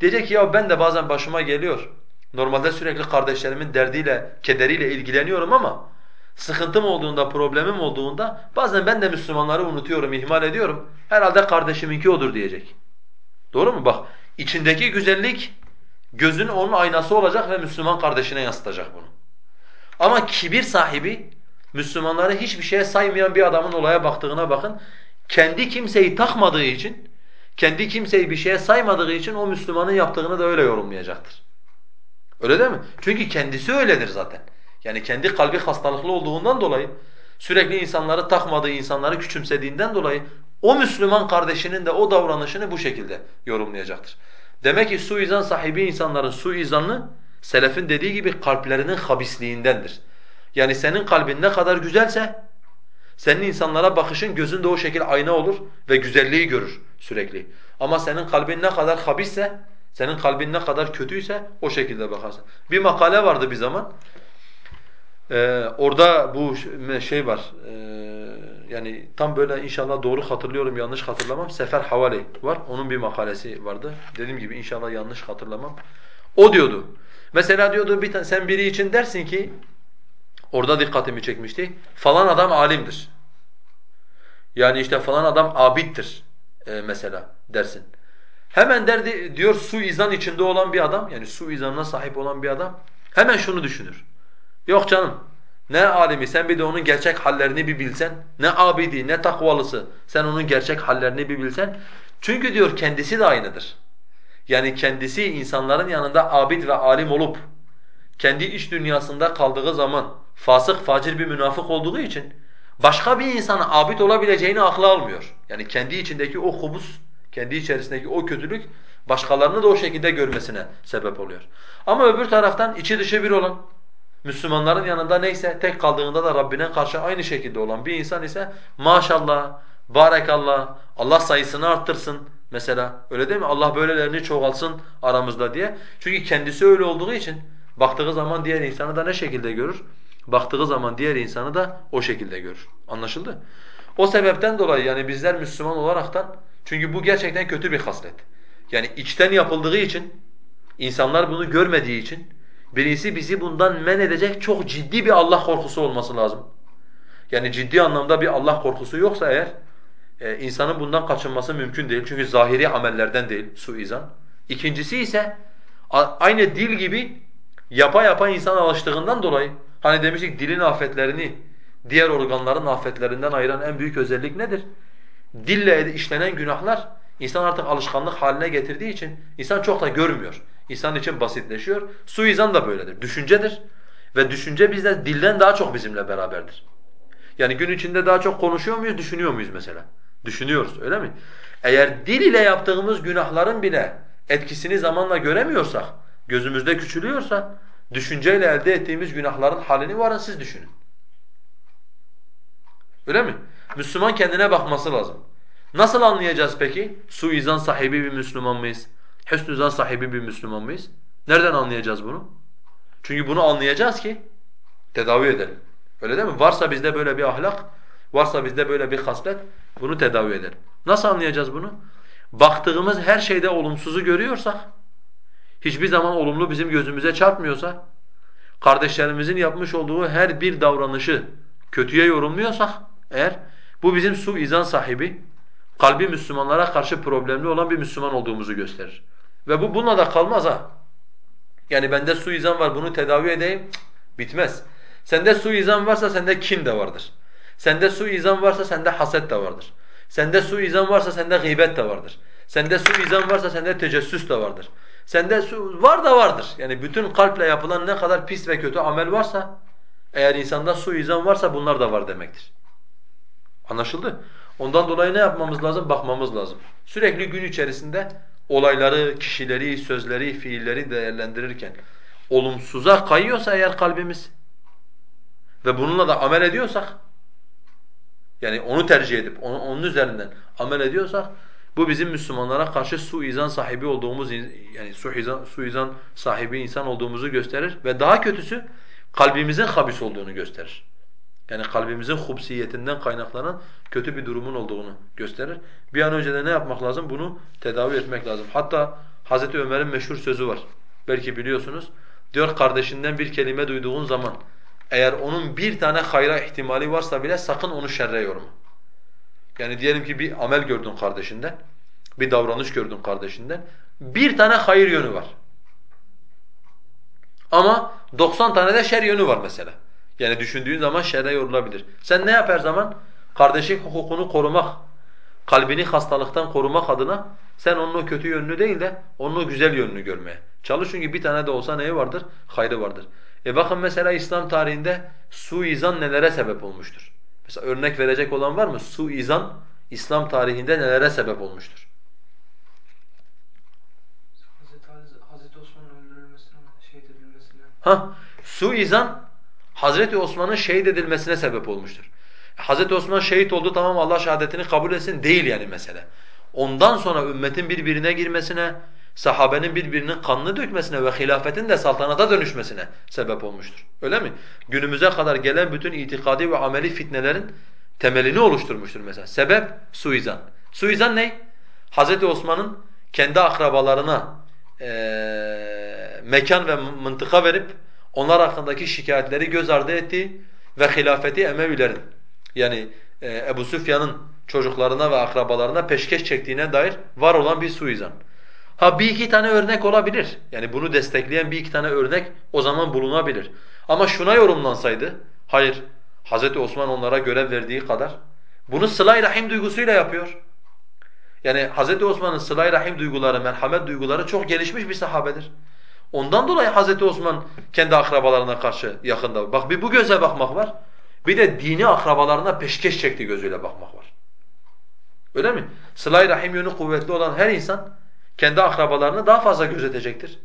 Diyecek ki ya ben de bazen başıma geliyor. Normalde sürekli kardeşlerimin derdiyle, kederiyle ilgileniyorum ama sıkıntım olduğunda, problemim olduğunda bazen ben de Müslümanları unutuyorum, ihmal ediyorum. Herhalde kardeşiminki odur diyecek. Doğru mu? Bak içindeki güzellik gözün onun aynası olacak ve Müslüman kardeşine yansıtacak bunu. Ama kibir sahibi Müslümanları hiçbir şeye saymayan bir adamın olaya baktığına bakın. Kendi kimseyi takmadığı için, kendi kimseyi bir şeye saymadığı için o Müslümanın yaptığını da öyle yorumlayacaktır. Öyle değil mi? Çünkü kendisi öyledir zaten. Yani kendi kalbi hastalıklı olduğundan dolayı Sürekli insanları takmadığı, insanları küçümsediğinden dolayı o Müslüman kardeşinin de o davranışını bu şekilde yorumlayacaktır. Demek ki suizan sahibi insanların suizanı selefin dediği gibi kalplerinin habisliğindendir. Yani senin kalbin ne kadar güzelse senin insanlara bakışın gözünde o şekilde ayna olur ve güzelliği görür sürekli. Ama senin kalbin ne kadar habisse, senin kalbin ne kadar kötüyse o şekilde bakarsın. Bir makale vardı bir zaman. Ee, orada bu şey var. Ee, yani tam böyle inşallah doğru hatırlıyorum, yanlış hatırlamam. Sefer Havali var. Onun bir makalesi vardı. Dediğim gibi inşallah yanlış hatırlamam. O diyordu. Mesela diyordu bir sen biri için dersin ki orada dikkatimi çekmişti. Falan adam alimdir. Yani işte falan adam abittir e, mesela dersin. Hemen derdi diyor su izan içinde olan bir adam yani su izanına sahip olan bir adam hemen şunu düşünür. Yok canım ne alimi sen bir de onun gerçek hallerini bir bilsen, ne abidi ne takvalısı sen onun gerçek hallerini bir bilsen. Çünkü diyor kendisi de aynıdır. Yani kendisi insanların yanında abid ve alim olup kendi iç dünyasında kaldığı zaman fasık, facir bir münafık olduğu için başka bir insana abid olabileceğini akla almıyor. Yani kendi içindeki o kubus, kendi içerisindeki o kötülük başkalarını da o şekilde görmesine sebep oluyor. Ama öbür taraftan içi dışı bir olan, Müslümanların yanında neyse tek kaldığında da Rabbine karşı aynı şekilde olan bir insan ise maşallah, barekallah, Allah sayısını arttırsın mesela. Öyle değil mi? Allah böylelerini çoğalsın aramızda diye. Çünkü kendisi öyle olduğu için baktığı zaman diğer insanı da ne şekilde görür? Baktığı zaman diğer insanı da o şekilde görür. Anlaşıldı? O sebepten dolayı yani bizler Müslüman olaraktan çünkü bu gerçekten kötü bir haslet. Yani içten yapıldığı için, insanlar bunu görmediği için Birisi bizi bundan men edecek çok ciddi bir Allah korkusu olması lazım. Yani ciddi anlamda bir Allah korkusu yoksa eğer e, insanın bundan kaçınması mümkün değil. Çünkü zahiri amellerden değil suizan. İkincisi ise aynı dil gibi yapa yapa insan alıştığından dolayı hani demiştik dilin afetlerini diğer organların afetlerinden ayıran en büyük özellik nedir? Dille işlenen günahlar insan artık alışkanlık haline getirdiği için insan çok da görmüyor. İnsan için basitleşiyor. Suizan da böyledir. Düşüncedir. Ve düşünce bizde dilden daha çok bizimle beraberdir. Yani gün içinde daha çok konuşuyor muyuz, düşünüyor muyuz mesela? Düşünüyoruz öyle mi? Eğer dil ile yaptığımız günahların bile etkisini zamanla göremiyorsak, gözümüzde küçülüyorsa, düşünceyle elde ettiğimiz günahların halini varın siz düşünün. Öyle mi? Müslüman kendine bakması lazım. Nasıl anlayacağız peki? Suizan sahibi bir Müslüman mıyız? Hüsnü zan sahibi bir Müslüman mıyız? Nereden anlayacağız bunu? Çünkü bunu anlayacağız ki tedavi edelim. Öyle değil mi? Varsa bizde böyle bir ahlak, varsa bizde böyle bir haslet bunu tedavi edelim. Nasıl anlayacağız bunu? Baktığımız her şeyde olumsuzu görüyorsak, hiçbir zaman olumlu bizim gözümüze çarpmıyorsa, kardeşlerimizin yapmış olduğu her bir davranışı kötüye yorumluyorsak eğer bu bizim su izan sahibi, kalbi Müslümanlara karşı problemli olan bir Müslüman olduğumuzu gösterir. Ve bu bununla da kalmaz ha. Yani bende suizan var bunu tedavi edeyim. Bitmez. Sende suizan varsa sende kin de vardır. Sende suizan varsa sende haset de vardır. Sende suizan varsa sende gıybet de vardır. Sende suizan varsa sende tecessüs de vardır. Sende su var da vardır. Yani bütün kalple yapılan ne kadar pis ve kötü amel varsa eğer insanda suizan varsa bunlar da var demektir. Anlaşıldı? Ondan dolayı ne yapmamız lazım? Bakmamız lazım. Sürekli gün içerisinde olayları, kişileri, sözleri, fiilleri değerlendirirken olumsuza kayıyorsa eğer kalbimiz ve bununla da amel ediyorsak yani onu tercih edip onu, onun üzerinden amel ediyorsak bu bizim Müslümanlara karşı suizan sahibi olduğumuz yani suizan suizan sahibi insan olduğumuzu gösterir ve daha kötüsü kalbimizin habis olduğunu gösterir. Yani kalbimizin hubsiyetinden kaynaklanan kötü bir durumun olduğunu gösterir. Bir an önce de ne yapmak lazım? Bunu tedavi etmek lazım. Hatta Hazreti Ömer'in meşhur sözü var. Belki biliyorsunuz. Diyor kardeşinden bir kelime duyduğun zaman eğer onun bir tane hayra ihtimali varsa bile sakın onu şerre yorma. Yani diyelim ki bir amel gördün kardeşinden, bir davranış gördün kardeşinden. Bir tane hayır yönü var. Ama 90 tane de şer yönü var mesela. Yani düşündüğün zaman şerre yorulabilir. Sen ne yap her zaman? Kardeşin hukukunu korumak, kalbini hastalıktan korumak adına sen onun o kötü yönünü değil de onun o güzel yönünü görmeye çalış. Çünkü bir tane de olsa neyi vardır? Hayrı vardır. E bakın mesela İslam tarihinde suizan nelere sebep olmuştur? Mesela örnek verecek olan var mı? Suizan İslam tarihinde nelere sebep olmuştur? Hazreti, Hazreti Osman'ın öldürülmesine, şehit edilmesine. Ha, suizan Hazreti Osman'ın şehit edilmesine sebep olmuştur. Hazreti Osman şehit oldu tamam Allah şehadetini kabul etsin değil yani mesele. Ondan sonra ümmetin birbirine girmesine, sahabenin birbirinin kanını dökmesine ve hilafetin de saltanata dönüşmesine sebep olmuştur. Öyle mi? Günümüze kadar gelen bütün itikadi ve ameli fitnelerin temelini oluşturmuştur mesela. Sebep suizan. Suizan ne? Hazreti Osman'ın kendi akrabalarına eee, mekan ve mıntıka verip onlar hakkındaki şikayetleri göz ardı ettiği ve hilafeti Emevilerin yani e, Ebu Süfyan'ın çocuklarına ve akrabalarına peşkeş çektiğine dair var olan bir suizan. Ha bir iki tane örnek olabilir. Yani bunu destekleyen bir iki tane örnek o zaman bulunabilir. Ama şuna yorumlansaydı, hayır Hz. Osman onlara görev verdiği kadar bunu sıla-i rahim duygusuyla yapıyor. Yani Hz. Osman'ın sıla-i rahim duyguları, merhamet duyguları çok gelişmiş bir sahabedir. Ondan dolayı Hz. Osman kendi akrabalarına karşı yakında. Bak bir bu göze bakmak var. Bir de dini akrabalarına peşkeş çektiği gözüyle bakmak var. Öyle mi? Sıla-i rahim yönü kuvvetli olan her insan kendi akrabalarını daha fazla gözetecektir.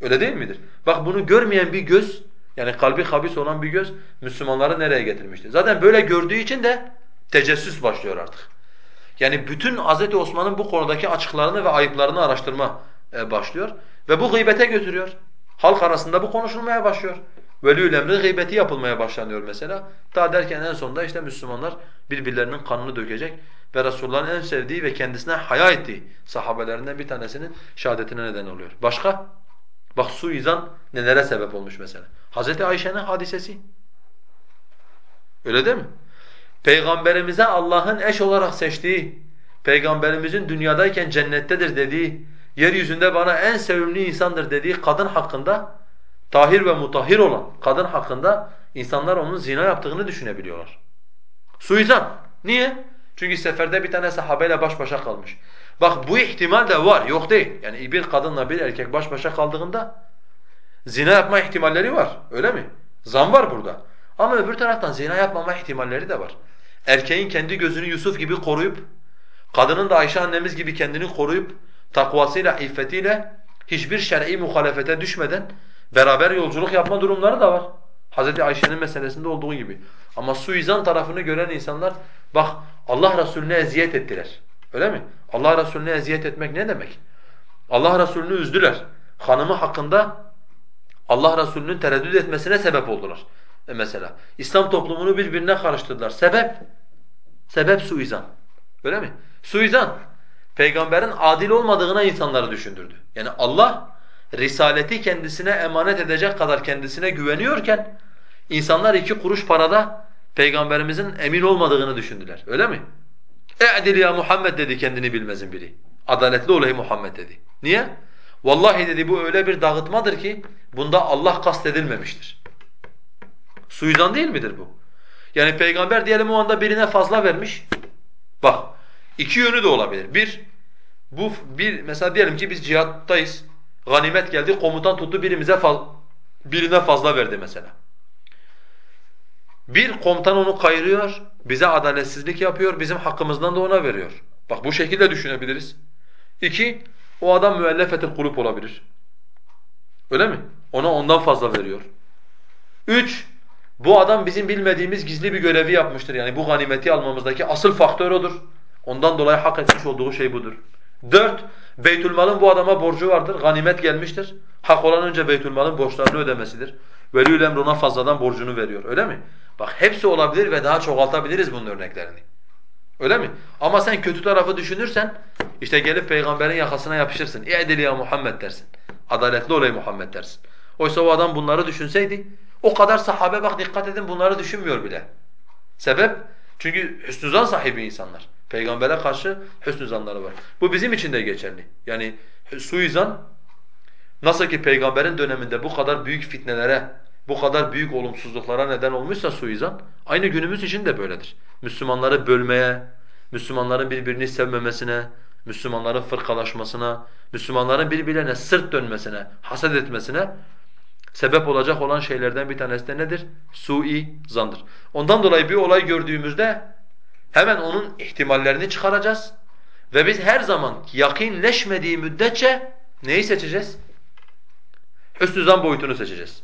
Öyle değil midir? Bak bunu görmeyen bir göz, yani kalbi habis olan bir göz Müslümanları nereye getirmiştir? Zaten böyle gördüğü için de tecessüs başlıyor artık. Yani bütün Hz. Osman'ın bu konudaki açıklarını ve ayıplarını araştırma e, başlıyor. Ve bu gıybete götürüyor. Halk arasında bu konuşulmaya başlıyor. Velül emri gıybeti yapılmaya başlanıyor mesela. Ta derken en sonunda işte Müslümanlar birbirlerinin kanını dökecek ve Resulullah'ın en sevdiği ve kendisine haya ettiği sahabelerinden bir tanesinin şehadetine neden oluyor. Başka? Bak suizan nelere sebep olmuş mesela. Hazreti Ayşe'nin hadisesi. Öyle değil mi? Peygamberimize Allah'ın eş olarak seçtiği, Peygamberimizin dünyadayken cennettedir dediği, yeryüzünde bana en sevimli insandır dediği kadın hakkında, tahir ve mutahhir olan kadın hakkında insanlar onun zina yaptığını düşünebiliyorlar. Suizan. Niye? Çünkü seferde bir tane sahabeyle baş başa kalmış. Bak bu ihtimal de var, yok değil. Yani bir kadınla bir erkek baş başa kaldığında zina yapma ihtimalleri var, öyle mi? Zan var burada. Ama öbür taraftan zina yapmama ihtimalleri de var. Erkeğin kendi gözünü Yusuf gibi koruyup, kadının da Ayşe annemiz gibi kendini koruyup, takvasıyla, iffetiyle hiçbir şer'i muhalefete düşmeden beraber yolculuk yapma durumları da var. Hz. Ayşe'nin meselesinde olduğu gibi. Ama suizan tarafını gören insanlar, bak Allah Resulüne eziyet ettiler. Öyle mi? Allah Resulüne eziyet etmek ne demek? Allah Resulünü üzdüler. Hanımı hakkında Allah Resulü'nün tereddüt etmesine sebep oldular. E mesela İslam toplumunu birbirine karıştırdılar. Sebep? Sebep suizan. Öyle mi? Suizan. Peygamberin adil olmadığına insanları düşündürdü. Yani Allah risaleti kendisine emanet edecek kadar kendisine güveniyorken insanlar iki kuruş parada peygamberimizin emin olmadığını düşündüler. Öyle mi? E'dil ya Muhammed dedi kendini bilmezin biri. Adaletli olayı Muhammed dedi. Niye? Vallahi dedi bu öyle bir dağıtmadır ki bunda Allah kastedilmemiştir. Suizan değil midir bu? Yani peygamber diyelim o anda birine fazla vermiş. Bak iki yönü de olabilir. Bir, bu bir mesela diyelim ki biz cihattayız. Ganimet geldi, komutan tuttu birimize faz, birine fazla verdi mesela. Bir komutan onu kayırıyor, bize adaletsizlik yapıyor, bizim hakkımızdan da ona veriyor. Bak bu şekilde düşünebiliriz. İki, o adam müellefetil kulüp olabilir. Öyle mi? Ona ondan fazla veriyor. Üç, bu adam bizim bilmediğimiz gizli bir görevi yapmıştır. Yani bu ganimeti almamızdaki asıl faktör odur. Ondan dolayı hak etmiş olduğu şey budur. Dört, Beytülmal'ın bu adama borcu vardır. Ganimet gelmiştir. Hak olan önce Beytülmal'ın borçlarını ödemesidir. Veliül emr ona fazladan borcunu veriyor. Öyle mi? Bak hepsi olabilir ve daha çoğaltabiliriz bunun örneklerini. Öyle mi? Ama sen kötü tarafı düşünürsen işte gelip peygamberin yakasına yapışırsın. İ'dil ya Muhammed dersin. Adaletli olay Muhammed dersin. Oysa o adam bunları düşünseydi o kadar sahabe bak dikkat edin bunları düşünmüyor bile. Sebep? Çünkü hüsnü zan sahibi insanlar. Peygambere karşı hüsnü zanları var. Bu bizim için de geçerli. Yani suizan nasıl ki peygamberin döneminde bu kadar büyük fitnelere, bu kadar büyük olumsuzluklara neden olmuşsa suizan, aynı günümüz için de böyledir. Müslümanları bölmeye, Müslümanların birbirini sevmemesine, Müslümanların fırkalaşmasına, Müslümanların birbirlerine sırt dönmesine, haset etmesine sebep olacak olan şeylerden bir tanesi de nedir? Sui zandır. Ondan dolayı bir olay gördüğümüzde hemen onun ihtimallerini çıkaracağız. Ve biz her zaman yakinleşmediği müddetçe neyi seçeceğiz? Hüsnü zan boyutunu seçeceğiz.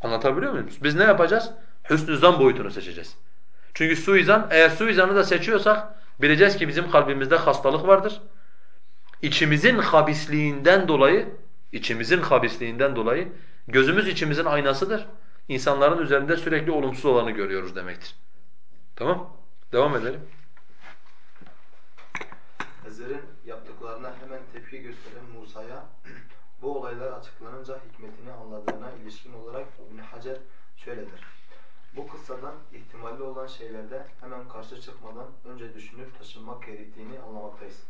Anlatabiliyor muyum? Biz ne yapacağız? Hüsnü zan boyutunu seçeceğiz. Çünkü suizan, eğer suizanı da seçiyorsak bileceğiz ki bizim kalbimizde hastalık vardır. İçimizin habisliğinden dolayı, içimizin habisliğinden dolayı gözümüz içimizin aynasıdır. İnsanların üzerinde sürekli olumsuz olanı görüyoruz demektir. Tamam? Devam edelim. Hızır'ın yaptıklarına hemen tepki gösteren Musa'ya bu olaylar açıklanınca hikmetini anladığına ilişkin olarak İbn Hacer şöyle. Bu kıssadan ihtimalli olan şeylerde hemen karşı çıkmadan önce düşünüp taşınmak gerektiğini anlamaktayız.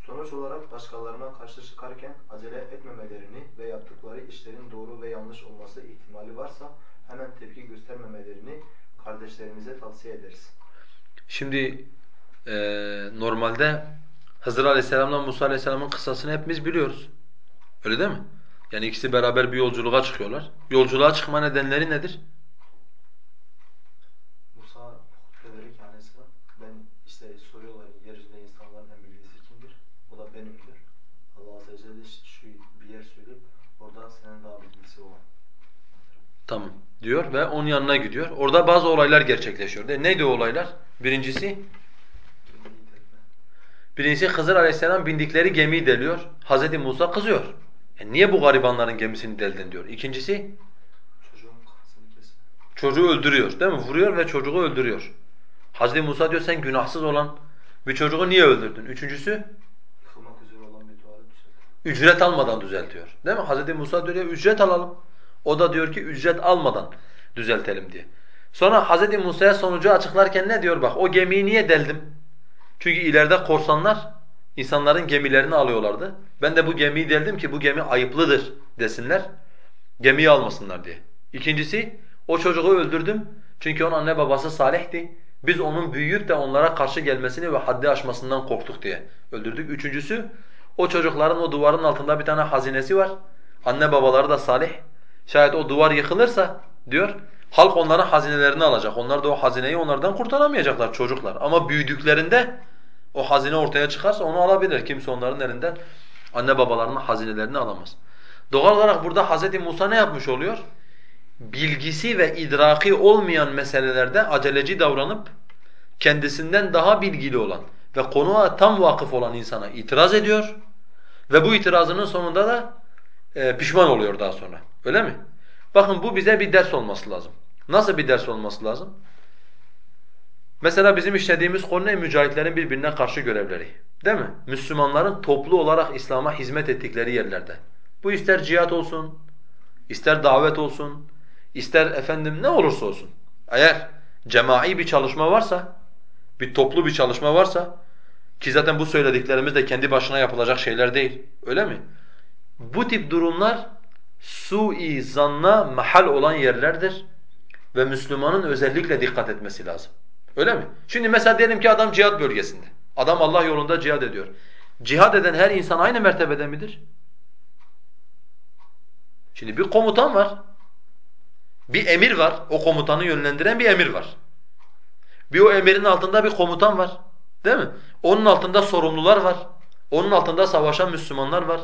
Sonuç olarak başkalarına karşı çıkarken acele etmemelerini ve yaptıkları işlerin doğru ve yanlış olması ihtimali varsa hemen tepki göstermemelerini kardeşlerimize tavsiye ederiz. Şimdi e, normalde Hızır Aleyhisselam'la Musa Aleyhisselam'ın kıssasını hepimiz biliyoruz. Öyle değil mi? Yani ikisi beraber bir yolculuğa çıkıyorlar. Yolculuğa çıkma nedenleri nedir? Musa hutbe verirken aleyhisselam ben işte soruyorlar yeryüzünde insanların en bilgisi kimdir? O da benim diyor. Allah Azze ve Celle işte şu bir yer söyleyip orada senin daha bilgisi olan. Tamam diyor ve onun yanına gidiyor. Orada bazı olaylar gerçekleşiyor. De, neydi o olaylar? Birincisi, birincisi Hızır Aleyhisselam bindikleri gemiyi deliyor. Hazreti Musa kızıyor. E niye bu garibanların gemisini deldin diyor. İkincisi, çocuğu öldürüyor değil mi? Vuruyor ve çocuğu öldürüyor. Hazreti Musa diyor sen günahsız olan bir çocuğu niye öldürdün? Üçüncüsü, ücret almadan düzeltiyor. Değil mi? Hazreti Musa diyor ya ücret alalım. O da diyor ki ücret almadan düzeltelim diye. Sonra Hazreti Musa'ya sonucu açıklarken ne diyor bak o gemiyi niye deldim? Çünkü ileride korsanlar insanların gemilerini alıyorlardı. Ben de bu gemiyi deldim ki bu gemi ayıplıdır desinler. Gemiyi almasınlar diye. İkincisi o çocuğu öldürdüm çünkü onun anne babası salihti. Biz onun büyüyüp de onlara karşı gelmesini ve haddi aşmasından korktuk diye öldürdük. Üçüncüsü o çocukların o duvarın altında bir tane hazinesi var. Anne babaları da salih. Şayet o duvar yıkılırsa diyor halk onların hazinelerini alacak. Onlar da o hazineyi onlardan kurtaramayacaklar çocuklar. Ama büyüdüklerinde o hazine ortaya çıkarsa onu alabilir. Kimse onların elinden anne babalarının hazinelerini alamaz. Doğal olarak burada Hz. Musa ne yapmış oluyor? Bilgisi ve idraki olmayan meselelerde aceleci davranıp kendisinden daha bilgili olan ve konuya tam vakıf olan insana itiraz ediyor ve bu itirazının sonunda da e, pişman oluyor daha sonra. Öyle mi? Bakın bu bize bir ders olması lazım. Nasıl bir ders olması lazım? Mesela bizim işlediğimiz konu ne? Mücahitlerin birbirine karşı görevleri. Değil mi? Müslümanların toplu olarak İslam'a hizmet ettikleri yerlerde. Bu ister cihat olsun, ister davet olsun, ister efendim ne olursa olsun. Eğer cemai bir çalışma varsa, bir toplu bir çalışma varsa ki zaten bu söylediklerimiz de kendi başına yapılacak şeyler değil. Öyle mi? Bu tip durumlar sui zanna mahal olan yerlerdir ve Müslümanın özellikle dikkat etmesi lazım. Öyle mi? Şimdi mesela diyelim ki adam cihat bölgesinde. Adam Allah yolunda cihad ediyor. Cihad eden her insan aynı mertebede midir? Şimdi bir komutan var. Bir emir var. O komutanı yönlendiren bir emir var. Bir o emirin altında bir komutan var. Değil mi? Onun altında sorumlular var. Onun altında savaşan Müslümanlar var.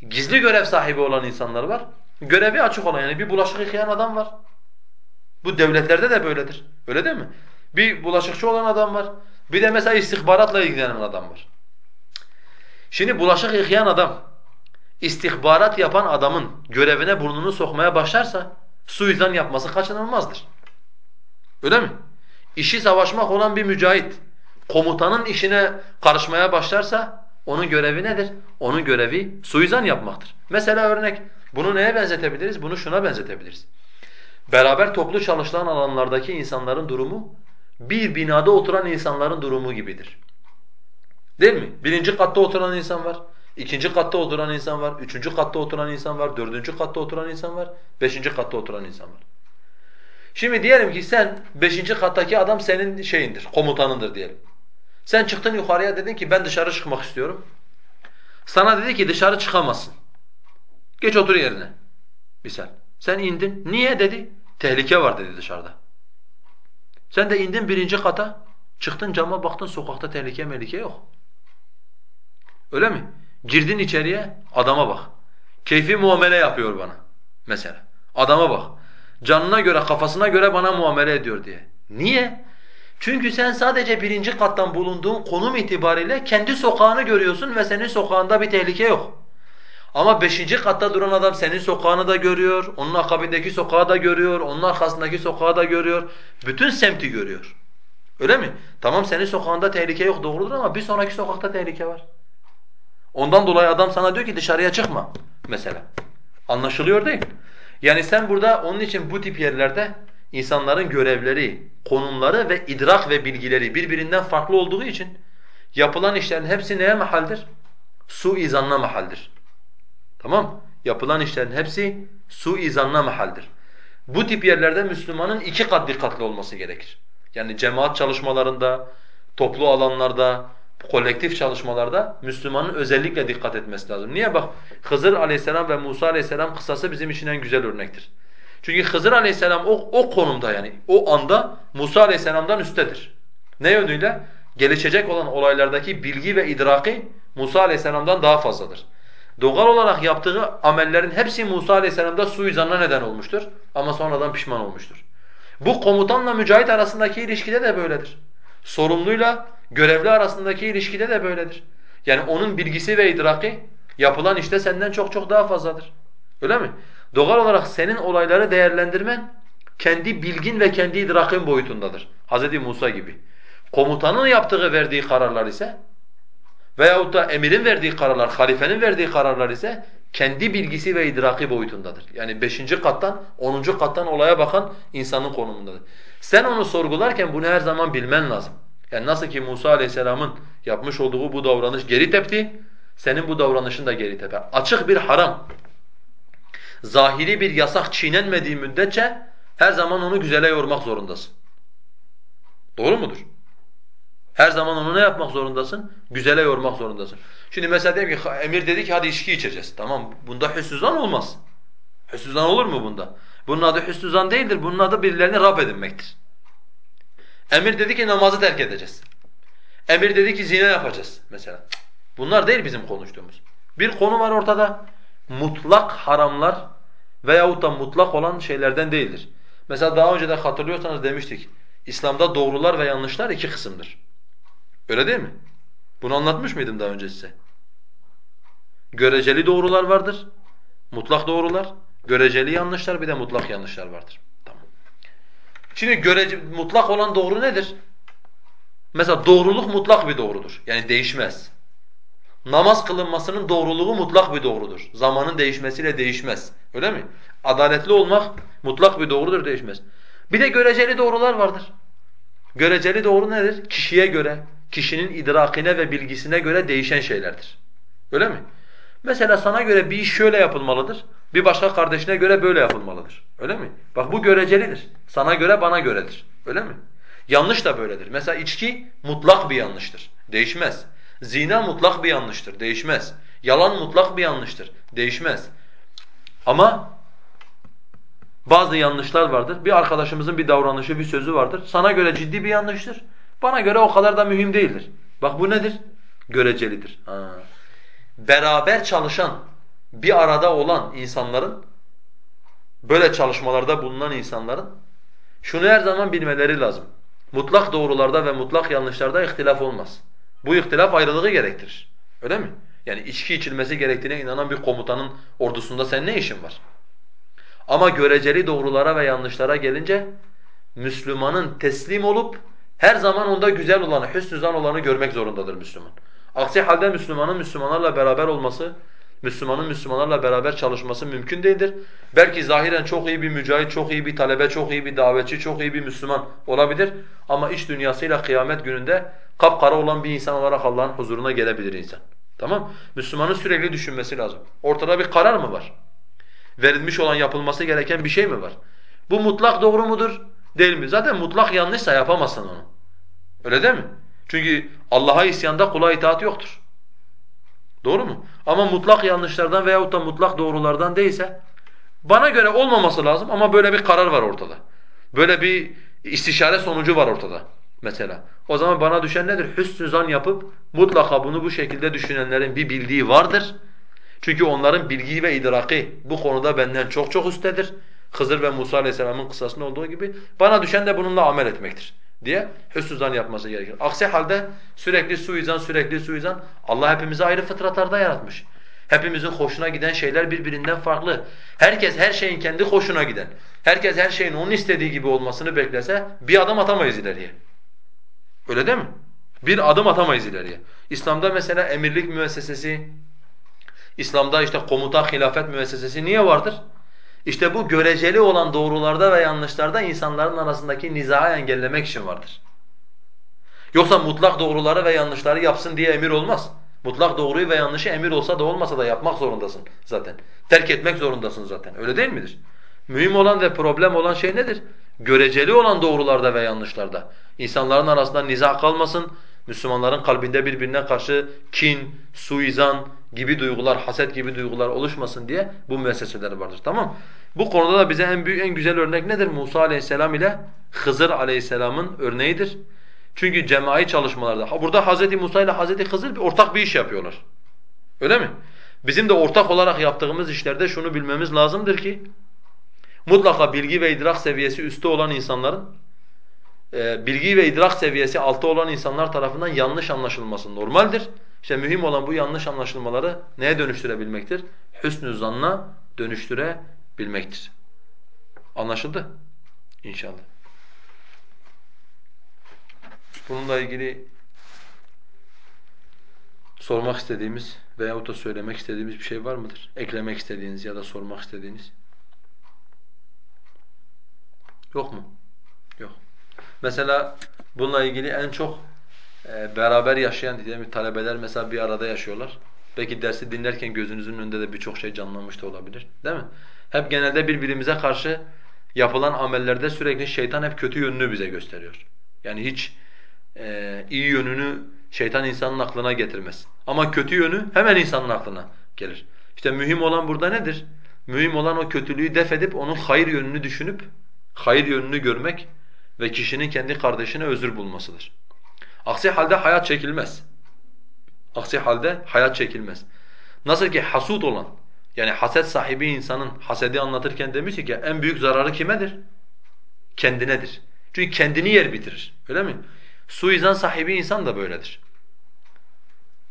Gizli görev sahibi olan insanlar var. Görevi açık olan yani bir bulaşık yıkayan adam var. Bu devletlerde de böyledir. Öyle değil mi? Bir bulaşıkçı olan adam var. Bir de mesela istihbaratla ilgilenen adam var. Şimdi bulaşık yıkayan adam, istihbarat yapan adamın görevine burnunu sokmaya başlarsa suizan yapması kaçınılmazdır. Öyle mi? İşi savaşmak olan bir mücahit, komutanın işine karışmaya başlarsa onun görevi nedir? Onun görevi suizan yapmaktır. Mesela örnek, bunu neye benzetebiliriz? Bunu şuna benzetebiliriz. Beraber toplu çalışılan alanlardaki insanların durumu bir binada oturan insanların durumu gibidir. Değil mi? Birinci katta oturan insan var, ikinci katta oturan insan var, üçüncü katta oturan insan var, dördüncü katta oturan insan var, beşinci katta oturan insan var. Şimdi diyelim ki sen beşinci kattaki adam senin şeyindir, komutanındır diyelim. Sen çıktın yukarıya dedin ki ben dışarı çıkmak istiyorum. Sana dedi ki dışarı çıkamazsın. Geç otur yerine. Misal. Sen indin. Niye dedi? Tehlike var dedi dışarıda. Sen de indin birinci kata. Çıktın cama baktın sokakta tehlike melike yok. Öyle mi? Girdin içeriye adama bak. Keyfi muamele yapıyor bana mesela. Adama bak. Canına göre kafasına göre bana muamele ediyor diye. Niye? Çünkü sen sadece birinci kattan bulunduğun konum itibariyle kendi sokağını görüyorsun ve senin sokağında bir tehlike yok. Ama beşinci katta duran adam senin sokağını da görüyor, onun akabindeki sokağı da görüyor, onun arkasındaki sokağı da görüyor. Bütün semti görüyor. Öyle mi? Tamam senin sokağında tehlike yok doğrudur ama bir sonraki sokakta tehlike var. Ondan dolayı adam sana diyor ki dışarıya çıkma mesela. Anlaşılıyor değil. Yani sen burada onun için bu tip yerlerde insanların görevleri, konumları ve idrak ve bilgileri birbirinden farklı olduğu için yapılan işlerin hepsi neye mahaldir? Suizanla mahaldir. Tamam? Yapılan işlerin hepsi suizanla mahaldir. Bu tip yerlerde Müslümanın iki kat dikkatli olması gerekir. Yani cemaat çalışmalarında, toplu alanlarda, kolektif çalışmalarda Müslümanın özellikle dikkat etmesi lazım. Niye? Bak Hızır aleyhisselam ve Musa aleyhisselam kıssası bizim için en güzel örnektir. Çünkü Hızır aleyhisselam o, o konumda yani o anda Musa aleyhisselamdan üsttedir. Ne yönüyle? Gelişecek olan olaylardaki bilgi ve idraki Musa aleyhisselamdan daha fazladır. Doğal olarak yaptığı amellerin hepsi Musa aleyhisselamda suizanına neden olmuştur ama sonradan pişman olmuştur. Bu komutanla mücahit arasındaki ilişkide de böyledir. Sorumluyla görevli arasındaki ilişkide de böyledir. Yani onun bilgisi ve idraki yapılan işte senden çok çok daha fazladır. Öyle mi? Doğal olarak senin olayları değerlendirmen kendi bilgin ve kendi idrakin boyutundadır. Hz. Musa gibi. Komutanın yaptığı verdiği kararlar ise veyahut da emirin verdiği kararlar, halifenin verdiği kararlar ise kendi bilgisi ve idraki boyutundadır. Yani beşinci kattan, onuncu kattan olaya bakan insanın konumundadır. Sen onu sorgularken bunu her zaman bilmen lazım. Yani nasıl ki Musa aleyhisselamın yapmış olduğu bu davranış geri tepti, senin bu davranışın da geri teper. Açık bir haram, zahiri bir yasak çiğnenmediği müddetçe her zaman onu güzele yormak zorundasın. Doğru mudur? Her zaman onu ne yapmak zorundasın? Güzele yormak zorundasın. Şimdi mesela diyelim ki emir dedi ki hadi içki içeceğiz. Tamam bunda hüsnüzan olmaz. Hüsnüzan olur mu bunda? Bunun adı hüsnüzan değildir. Bunun adı birilerini Rab edinmektir. Emir dedi ki namazı terk edeceğiz. Emir dedi ki zina yapacağız mesela. Bunlar değil bizim konuştuğumuz. Bir konu var ortada. Mutlak haramlar veyahut da mutlak olan şeylerden değildir. Mesela daha önce de hatırlıyorsanız demiştik. İslam'da doğrular ve yanlışlar iki kısımdır. Öyle değil mi? Bunu anlatmış mıydım daha önce size? Göreceli doğrular vardır. Mutlak doğrular. Göreceli yanlışlar bir de mutlak yanlışlar vardır. Tamam. Şimdi görece, mutlak olan doğru nedir? Mesela doğruluk mutlak bir doğrudur. Yani değişmez. Namaz kılınmasının doğruluğu mutlak bir doğrudur. Zamanın değişmesiyle değişmez. Öyle mi? Adaletli olmak mutlak bir doğrudur, değişmez. Bir de göreceli doğrular vardır. Göreceli doğru nedir? Kişiye göre, kişinin idrakine ve bilgisine göre değişen şeylerdir. Öyle mi? Mesela sana göre bir iş şöyle yapılmalıdır, bir başka kardeşine göre böyle yapılmalıdır. Öyle mi? Bak bu görecelidir. Sana göre bana göredir. Öyle mi? Yanlış da böyledir. Mesela içki mutlak bir yanlıştır. Değişmez. Zina mutlak bir yanlıştır. Değişmez. Yalan mutlak bir yanlıştır. Değişmez. Ama bazı yanlışlar vardır. Bir arkadaşımızın bir davranışı, bir sözü vardır. Sana göre ciddi bir yanlıştır. Bana göre o kadar da mühim değildir. Bak bu nedir? Görecelidir. Ha. Beraber çalışan, bir arada olan insanların, böyle çalışmalarda bulunan insanların şunu her zaman bilmeleri lazım. Mutlak doğrularda ve mutlak yanlışlarda ihtilaf olmaz. Bu ihtilaf ayrılığı gerektirir. Öyle mi? Yani içki içilmesi gerektiğine inanan bir komutanın ordusunda sen ne işin var? Ama göreceli doğrulara ve yanlışlara gelince Müslümanın teslim olup her zaman onda güzel olanı, hüsnü zan olanı görmek zorundadır Müslüman. Aksi halde Müslümanın Müslümanlarla beraber olması, Müslümanın Müslümanlarla beraber çalışması mümkün değildir. Belki zahiren çok iyi bir mücahit, çok iyi bir talebe, çok iyi bir davetçi, çok iyi bir Müslüman olabilir. Ama iç dünyasıyla kıyamet gününde kapkara olan bir insan olarak Allah'ın huzuruna gelebilir insan. Tamam? Müslümanın sürekli düşünmesi lazım. Ortada bir karar mı var? Verilmiş olan yapılması gereken bir şey mi var? Bu mutlak doğru mudur? Değil mi? Zaten mutlak yanlışsa yapamazsın onu. Öyle değil mi? Çünkü Allah'a isyanda kula itaat yoktur. Doğru mu? Ama mutlak yanlışlardan veyahut da mutlak doğrulardan değilse Bana göre olmaması lazım ama böyle bir karar var ortada. Böyle bir istişare sonucu var ortada mesela. O zaman bana düşen nedir? Hüsnü zan yapıp mutlaka bunu bu şekilde düşünenlerin bir bildiği vardır. Çünkü onların bilgi ve idraki bu konuda benden çok çok üsttedir. Hızır ve Musa Aleyhisselam'ın kıssasında olduğu gibi bana düşen de bununla amel etmektir diye hüsnü zan yapması gerekir. Aksi halde sürekli suizan, sürekli suizan Allah hepimizi ayrı fıtratlarda yaratmış. Hepimizin hoşuna giden şeyler birbirinden farklı. Herkes her şeyin kendi hoşuna giden, herkes her şeyin onun istediği gibi olmasını beklese bir adım atamayız ileriye. Öyle değil mi? Bir adım atamayız ileriye. İslam'da mesela emirlik müessesesi, İslam'da işte komuta hilafet müessesesi niye vardır? İşte bu göreceli olan doğrularda ve yanlışlarda insanların arasındaki nizahı engellemek için vardır. Yoksa mutlak doğruları ve yanlışları yapsın diye emir olmaz. Mutlak doğruyu ve yanlışı emir olsa da olmasa da yapmak zorundasın zaten. Terk etmek zorundasın zaten. Öyle değil midir? Mühim olan ve problem olan şey nedir? Göreceli olan doğrularda ve yanlışlarda. İnsanların arasında nizah kalmasın, Müslümanların kalbinde birbirine karşı kin, suizan gibi duygular, haset gibi duygular oluşmasın diye bu müesseseler vardır. Tamam Bu konuda da bize en büyük, en güzel örnek nedir? Musa aleyhisselam ile Hızır aleyhisselamın örneğidir. Çünkü cemai çalışmalarda, burada Hz. Musa ile Hz. Hızır bir ortak bir iş yapıyorlar. Öyle mi? Bizim de ortak olarak yaptığımız işlerde şunu bilmemiz lazımdır ki, mutlaka bilgi ve idrak seviyesi üstte olan insanların, e, bilgi ve idrak seviyesi altta olan insanlar tarafından yanlış anlaşılması normaldir. İşte mühim olan bu yanlış anlaşılmaları neye dönüştürebilmektir? Hüsnü zanna dönüştürebilmektir. Anlaşıldı? İnşallah. Bununla ilgili sormak istediğimiz veyahut da söylemek istediğimiz bir şey var mıdır? Eklemek istediğiniz ya da sormak istediğiniz? Yok mu? Yok. Mesela bununla ilgili en çok e, beraber yaşayan diyelim talebeler mesela bir arada yaşıyorlar. Belki dersi dinlerken gözünüzün önünde de birçok şey canlanmış da olabilir. Değil mi? Hep genelde birbirimize karşı yapılan amellerde sürekli şeytan hep kötü yönünü bize gösteriyor. Yani hiç e, iyi yönünü şeytan insanın aklına getirmez. Ama kötü yönü hemen insanın aklına gelir. İşte mühim olan burada nedir? Mühim olan o kötülüğü def edip onun hayır yönünü düşünüp hayır yönünü görmek ve kişinin kendi kardeşine özür bulmasıdır. Aksi halde hayat çekilmez. Aksi halde hayat çekilmez. Nasıl ki hasut olan, yani haset sahibi insanın hasedi anlatırken demiş ki en büyük zararı kimedir? Kendinedir. Çünkü kendini yer bitirir. Öyle mi? Suizan sahibi insan da böyledir.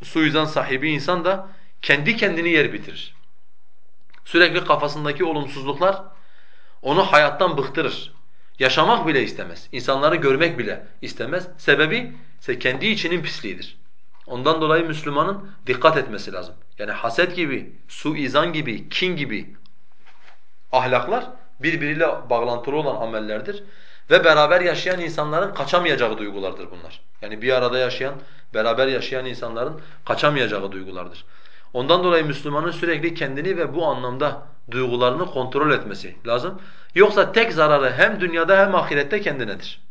Suizan sahibi insan da kendi kendini yer bitirir. Sürekli kafasındaki olumsuzluklar onu hayattan bıktırır. Yaşamak bile istemez. İnsanları görmek bile istemez. Sebebi ise kendi içinin pisliğidir. Ondan dolayı Müslümanın dikkat etmesi lazım. Yani haset gibi, suizan gibi, kin gibi ahlaklar birbiriyle bağlantılı olan amellerdir. Ve beraber yaşayan insanların kaçamayacağı duygulardır bunlar. Yani bir arada yaşayan, beraber yaşayan insanların kaçamayacağı duygulardır. Ondan dolayı Müslümanın sürekli kendini ve bu anlamda duygularını kontrol etmesi lazım. Yoksa tek zararı hem dünyada hem ahirette kendinedir.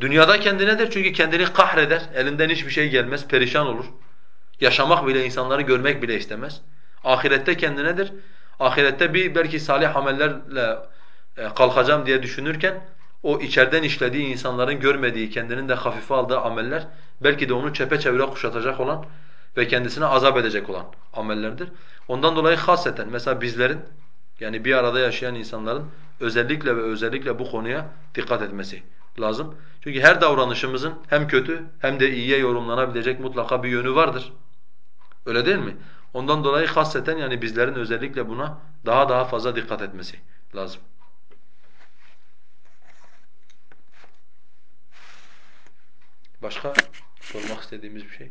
Dünyada kendinedir çünkü kendini kahreder, elinden hiçbir şey gelmez, perişan olur. Yaşamak bile, insanları görmek bile istemez. Ahirette kendinedir. Ahirette bir belki salih amellerle e, kalkacağım diye düşünürken o içeriden işlediği insanların görmediği, kendinin de hafife aldığı ameller belki de onu çepeçevre kuşatacak olan ve kendisine azap edecek olan amellerdir. Ondan dolayı haseten mesela bizlerin yani bir arada yaşayan insanların özellikle ve özellikle bu konuya dikkat etmesi lazım. Çünkü her davranışımızın hem kötü hem de iyiye yorumlanabilecek mutlaka bir yönü vardır. Öyle değil mi? Ondan dolayı haseten yani bizlerin özellikle buna daha daha fazla dikkat etmesi lazım. Başka sormak istediğimiz bir şey?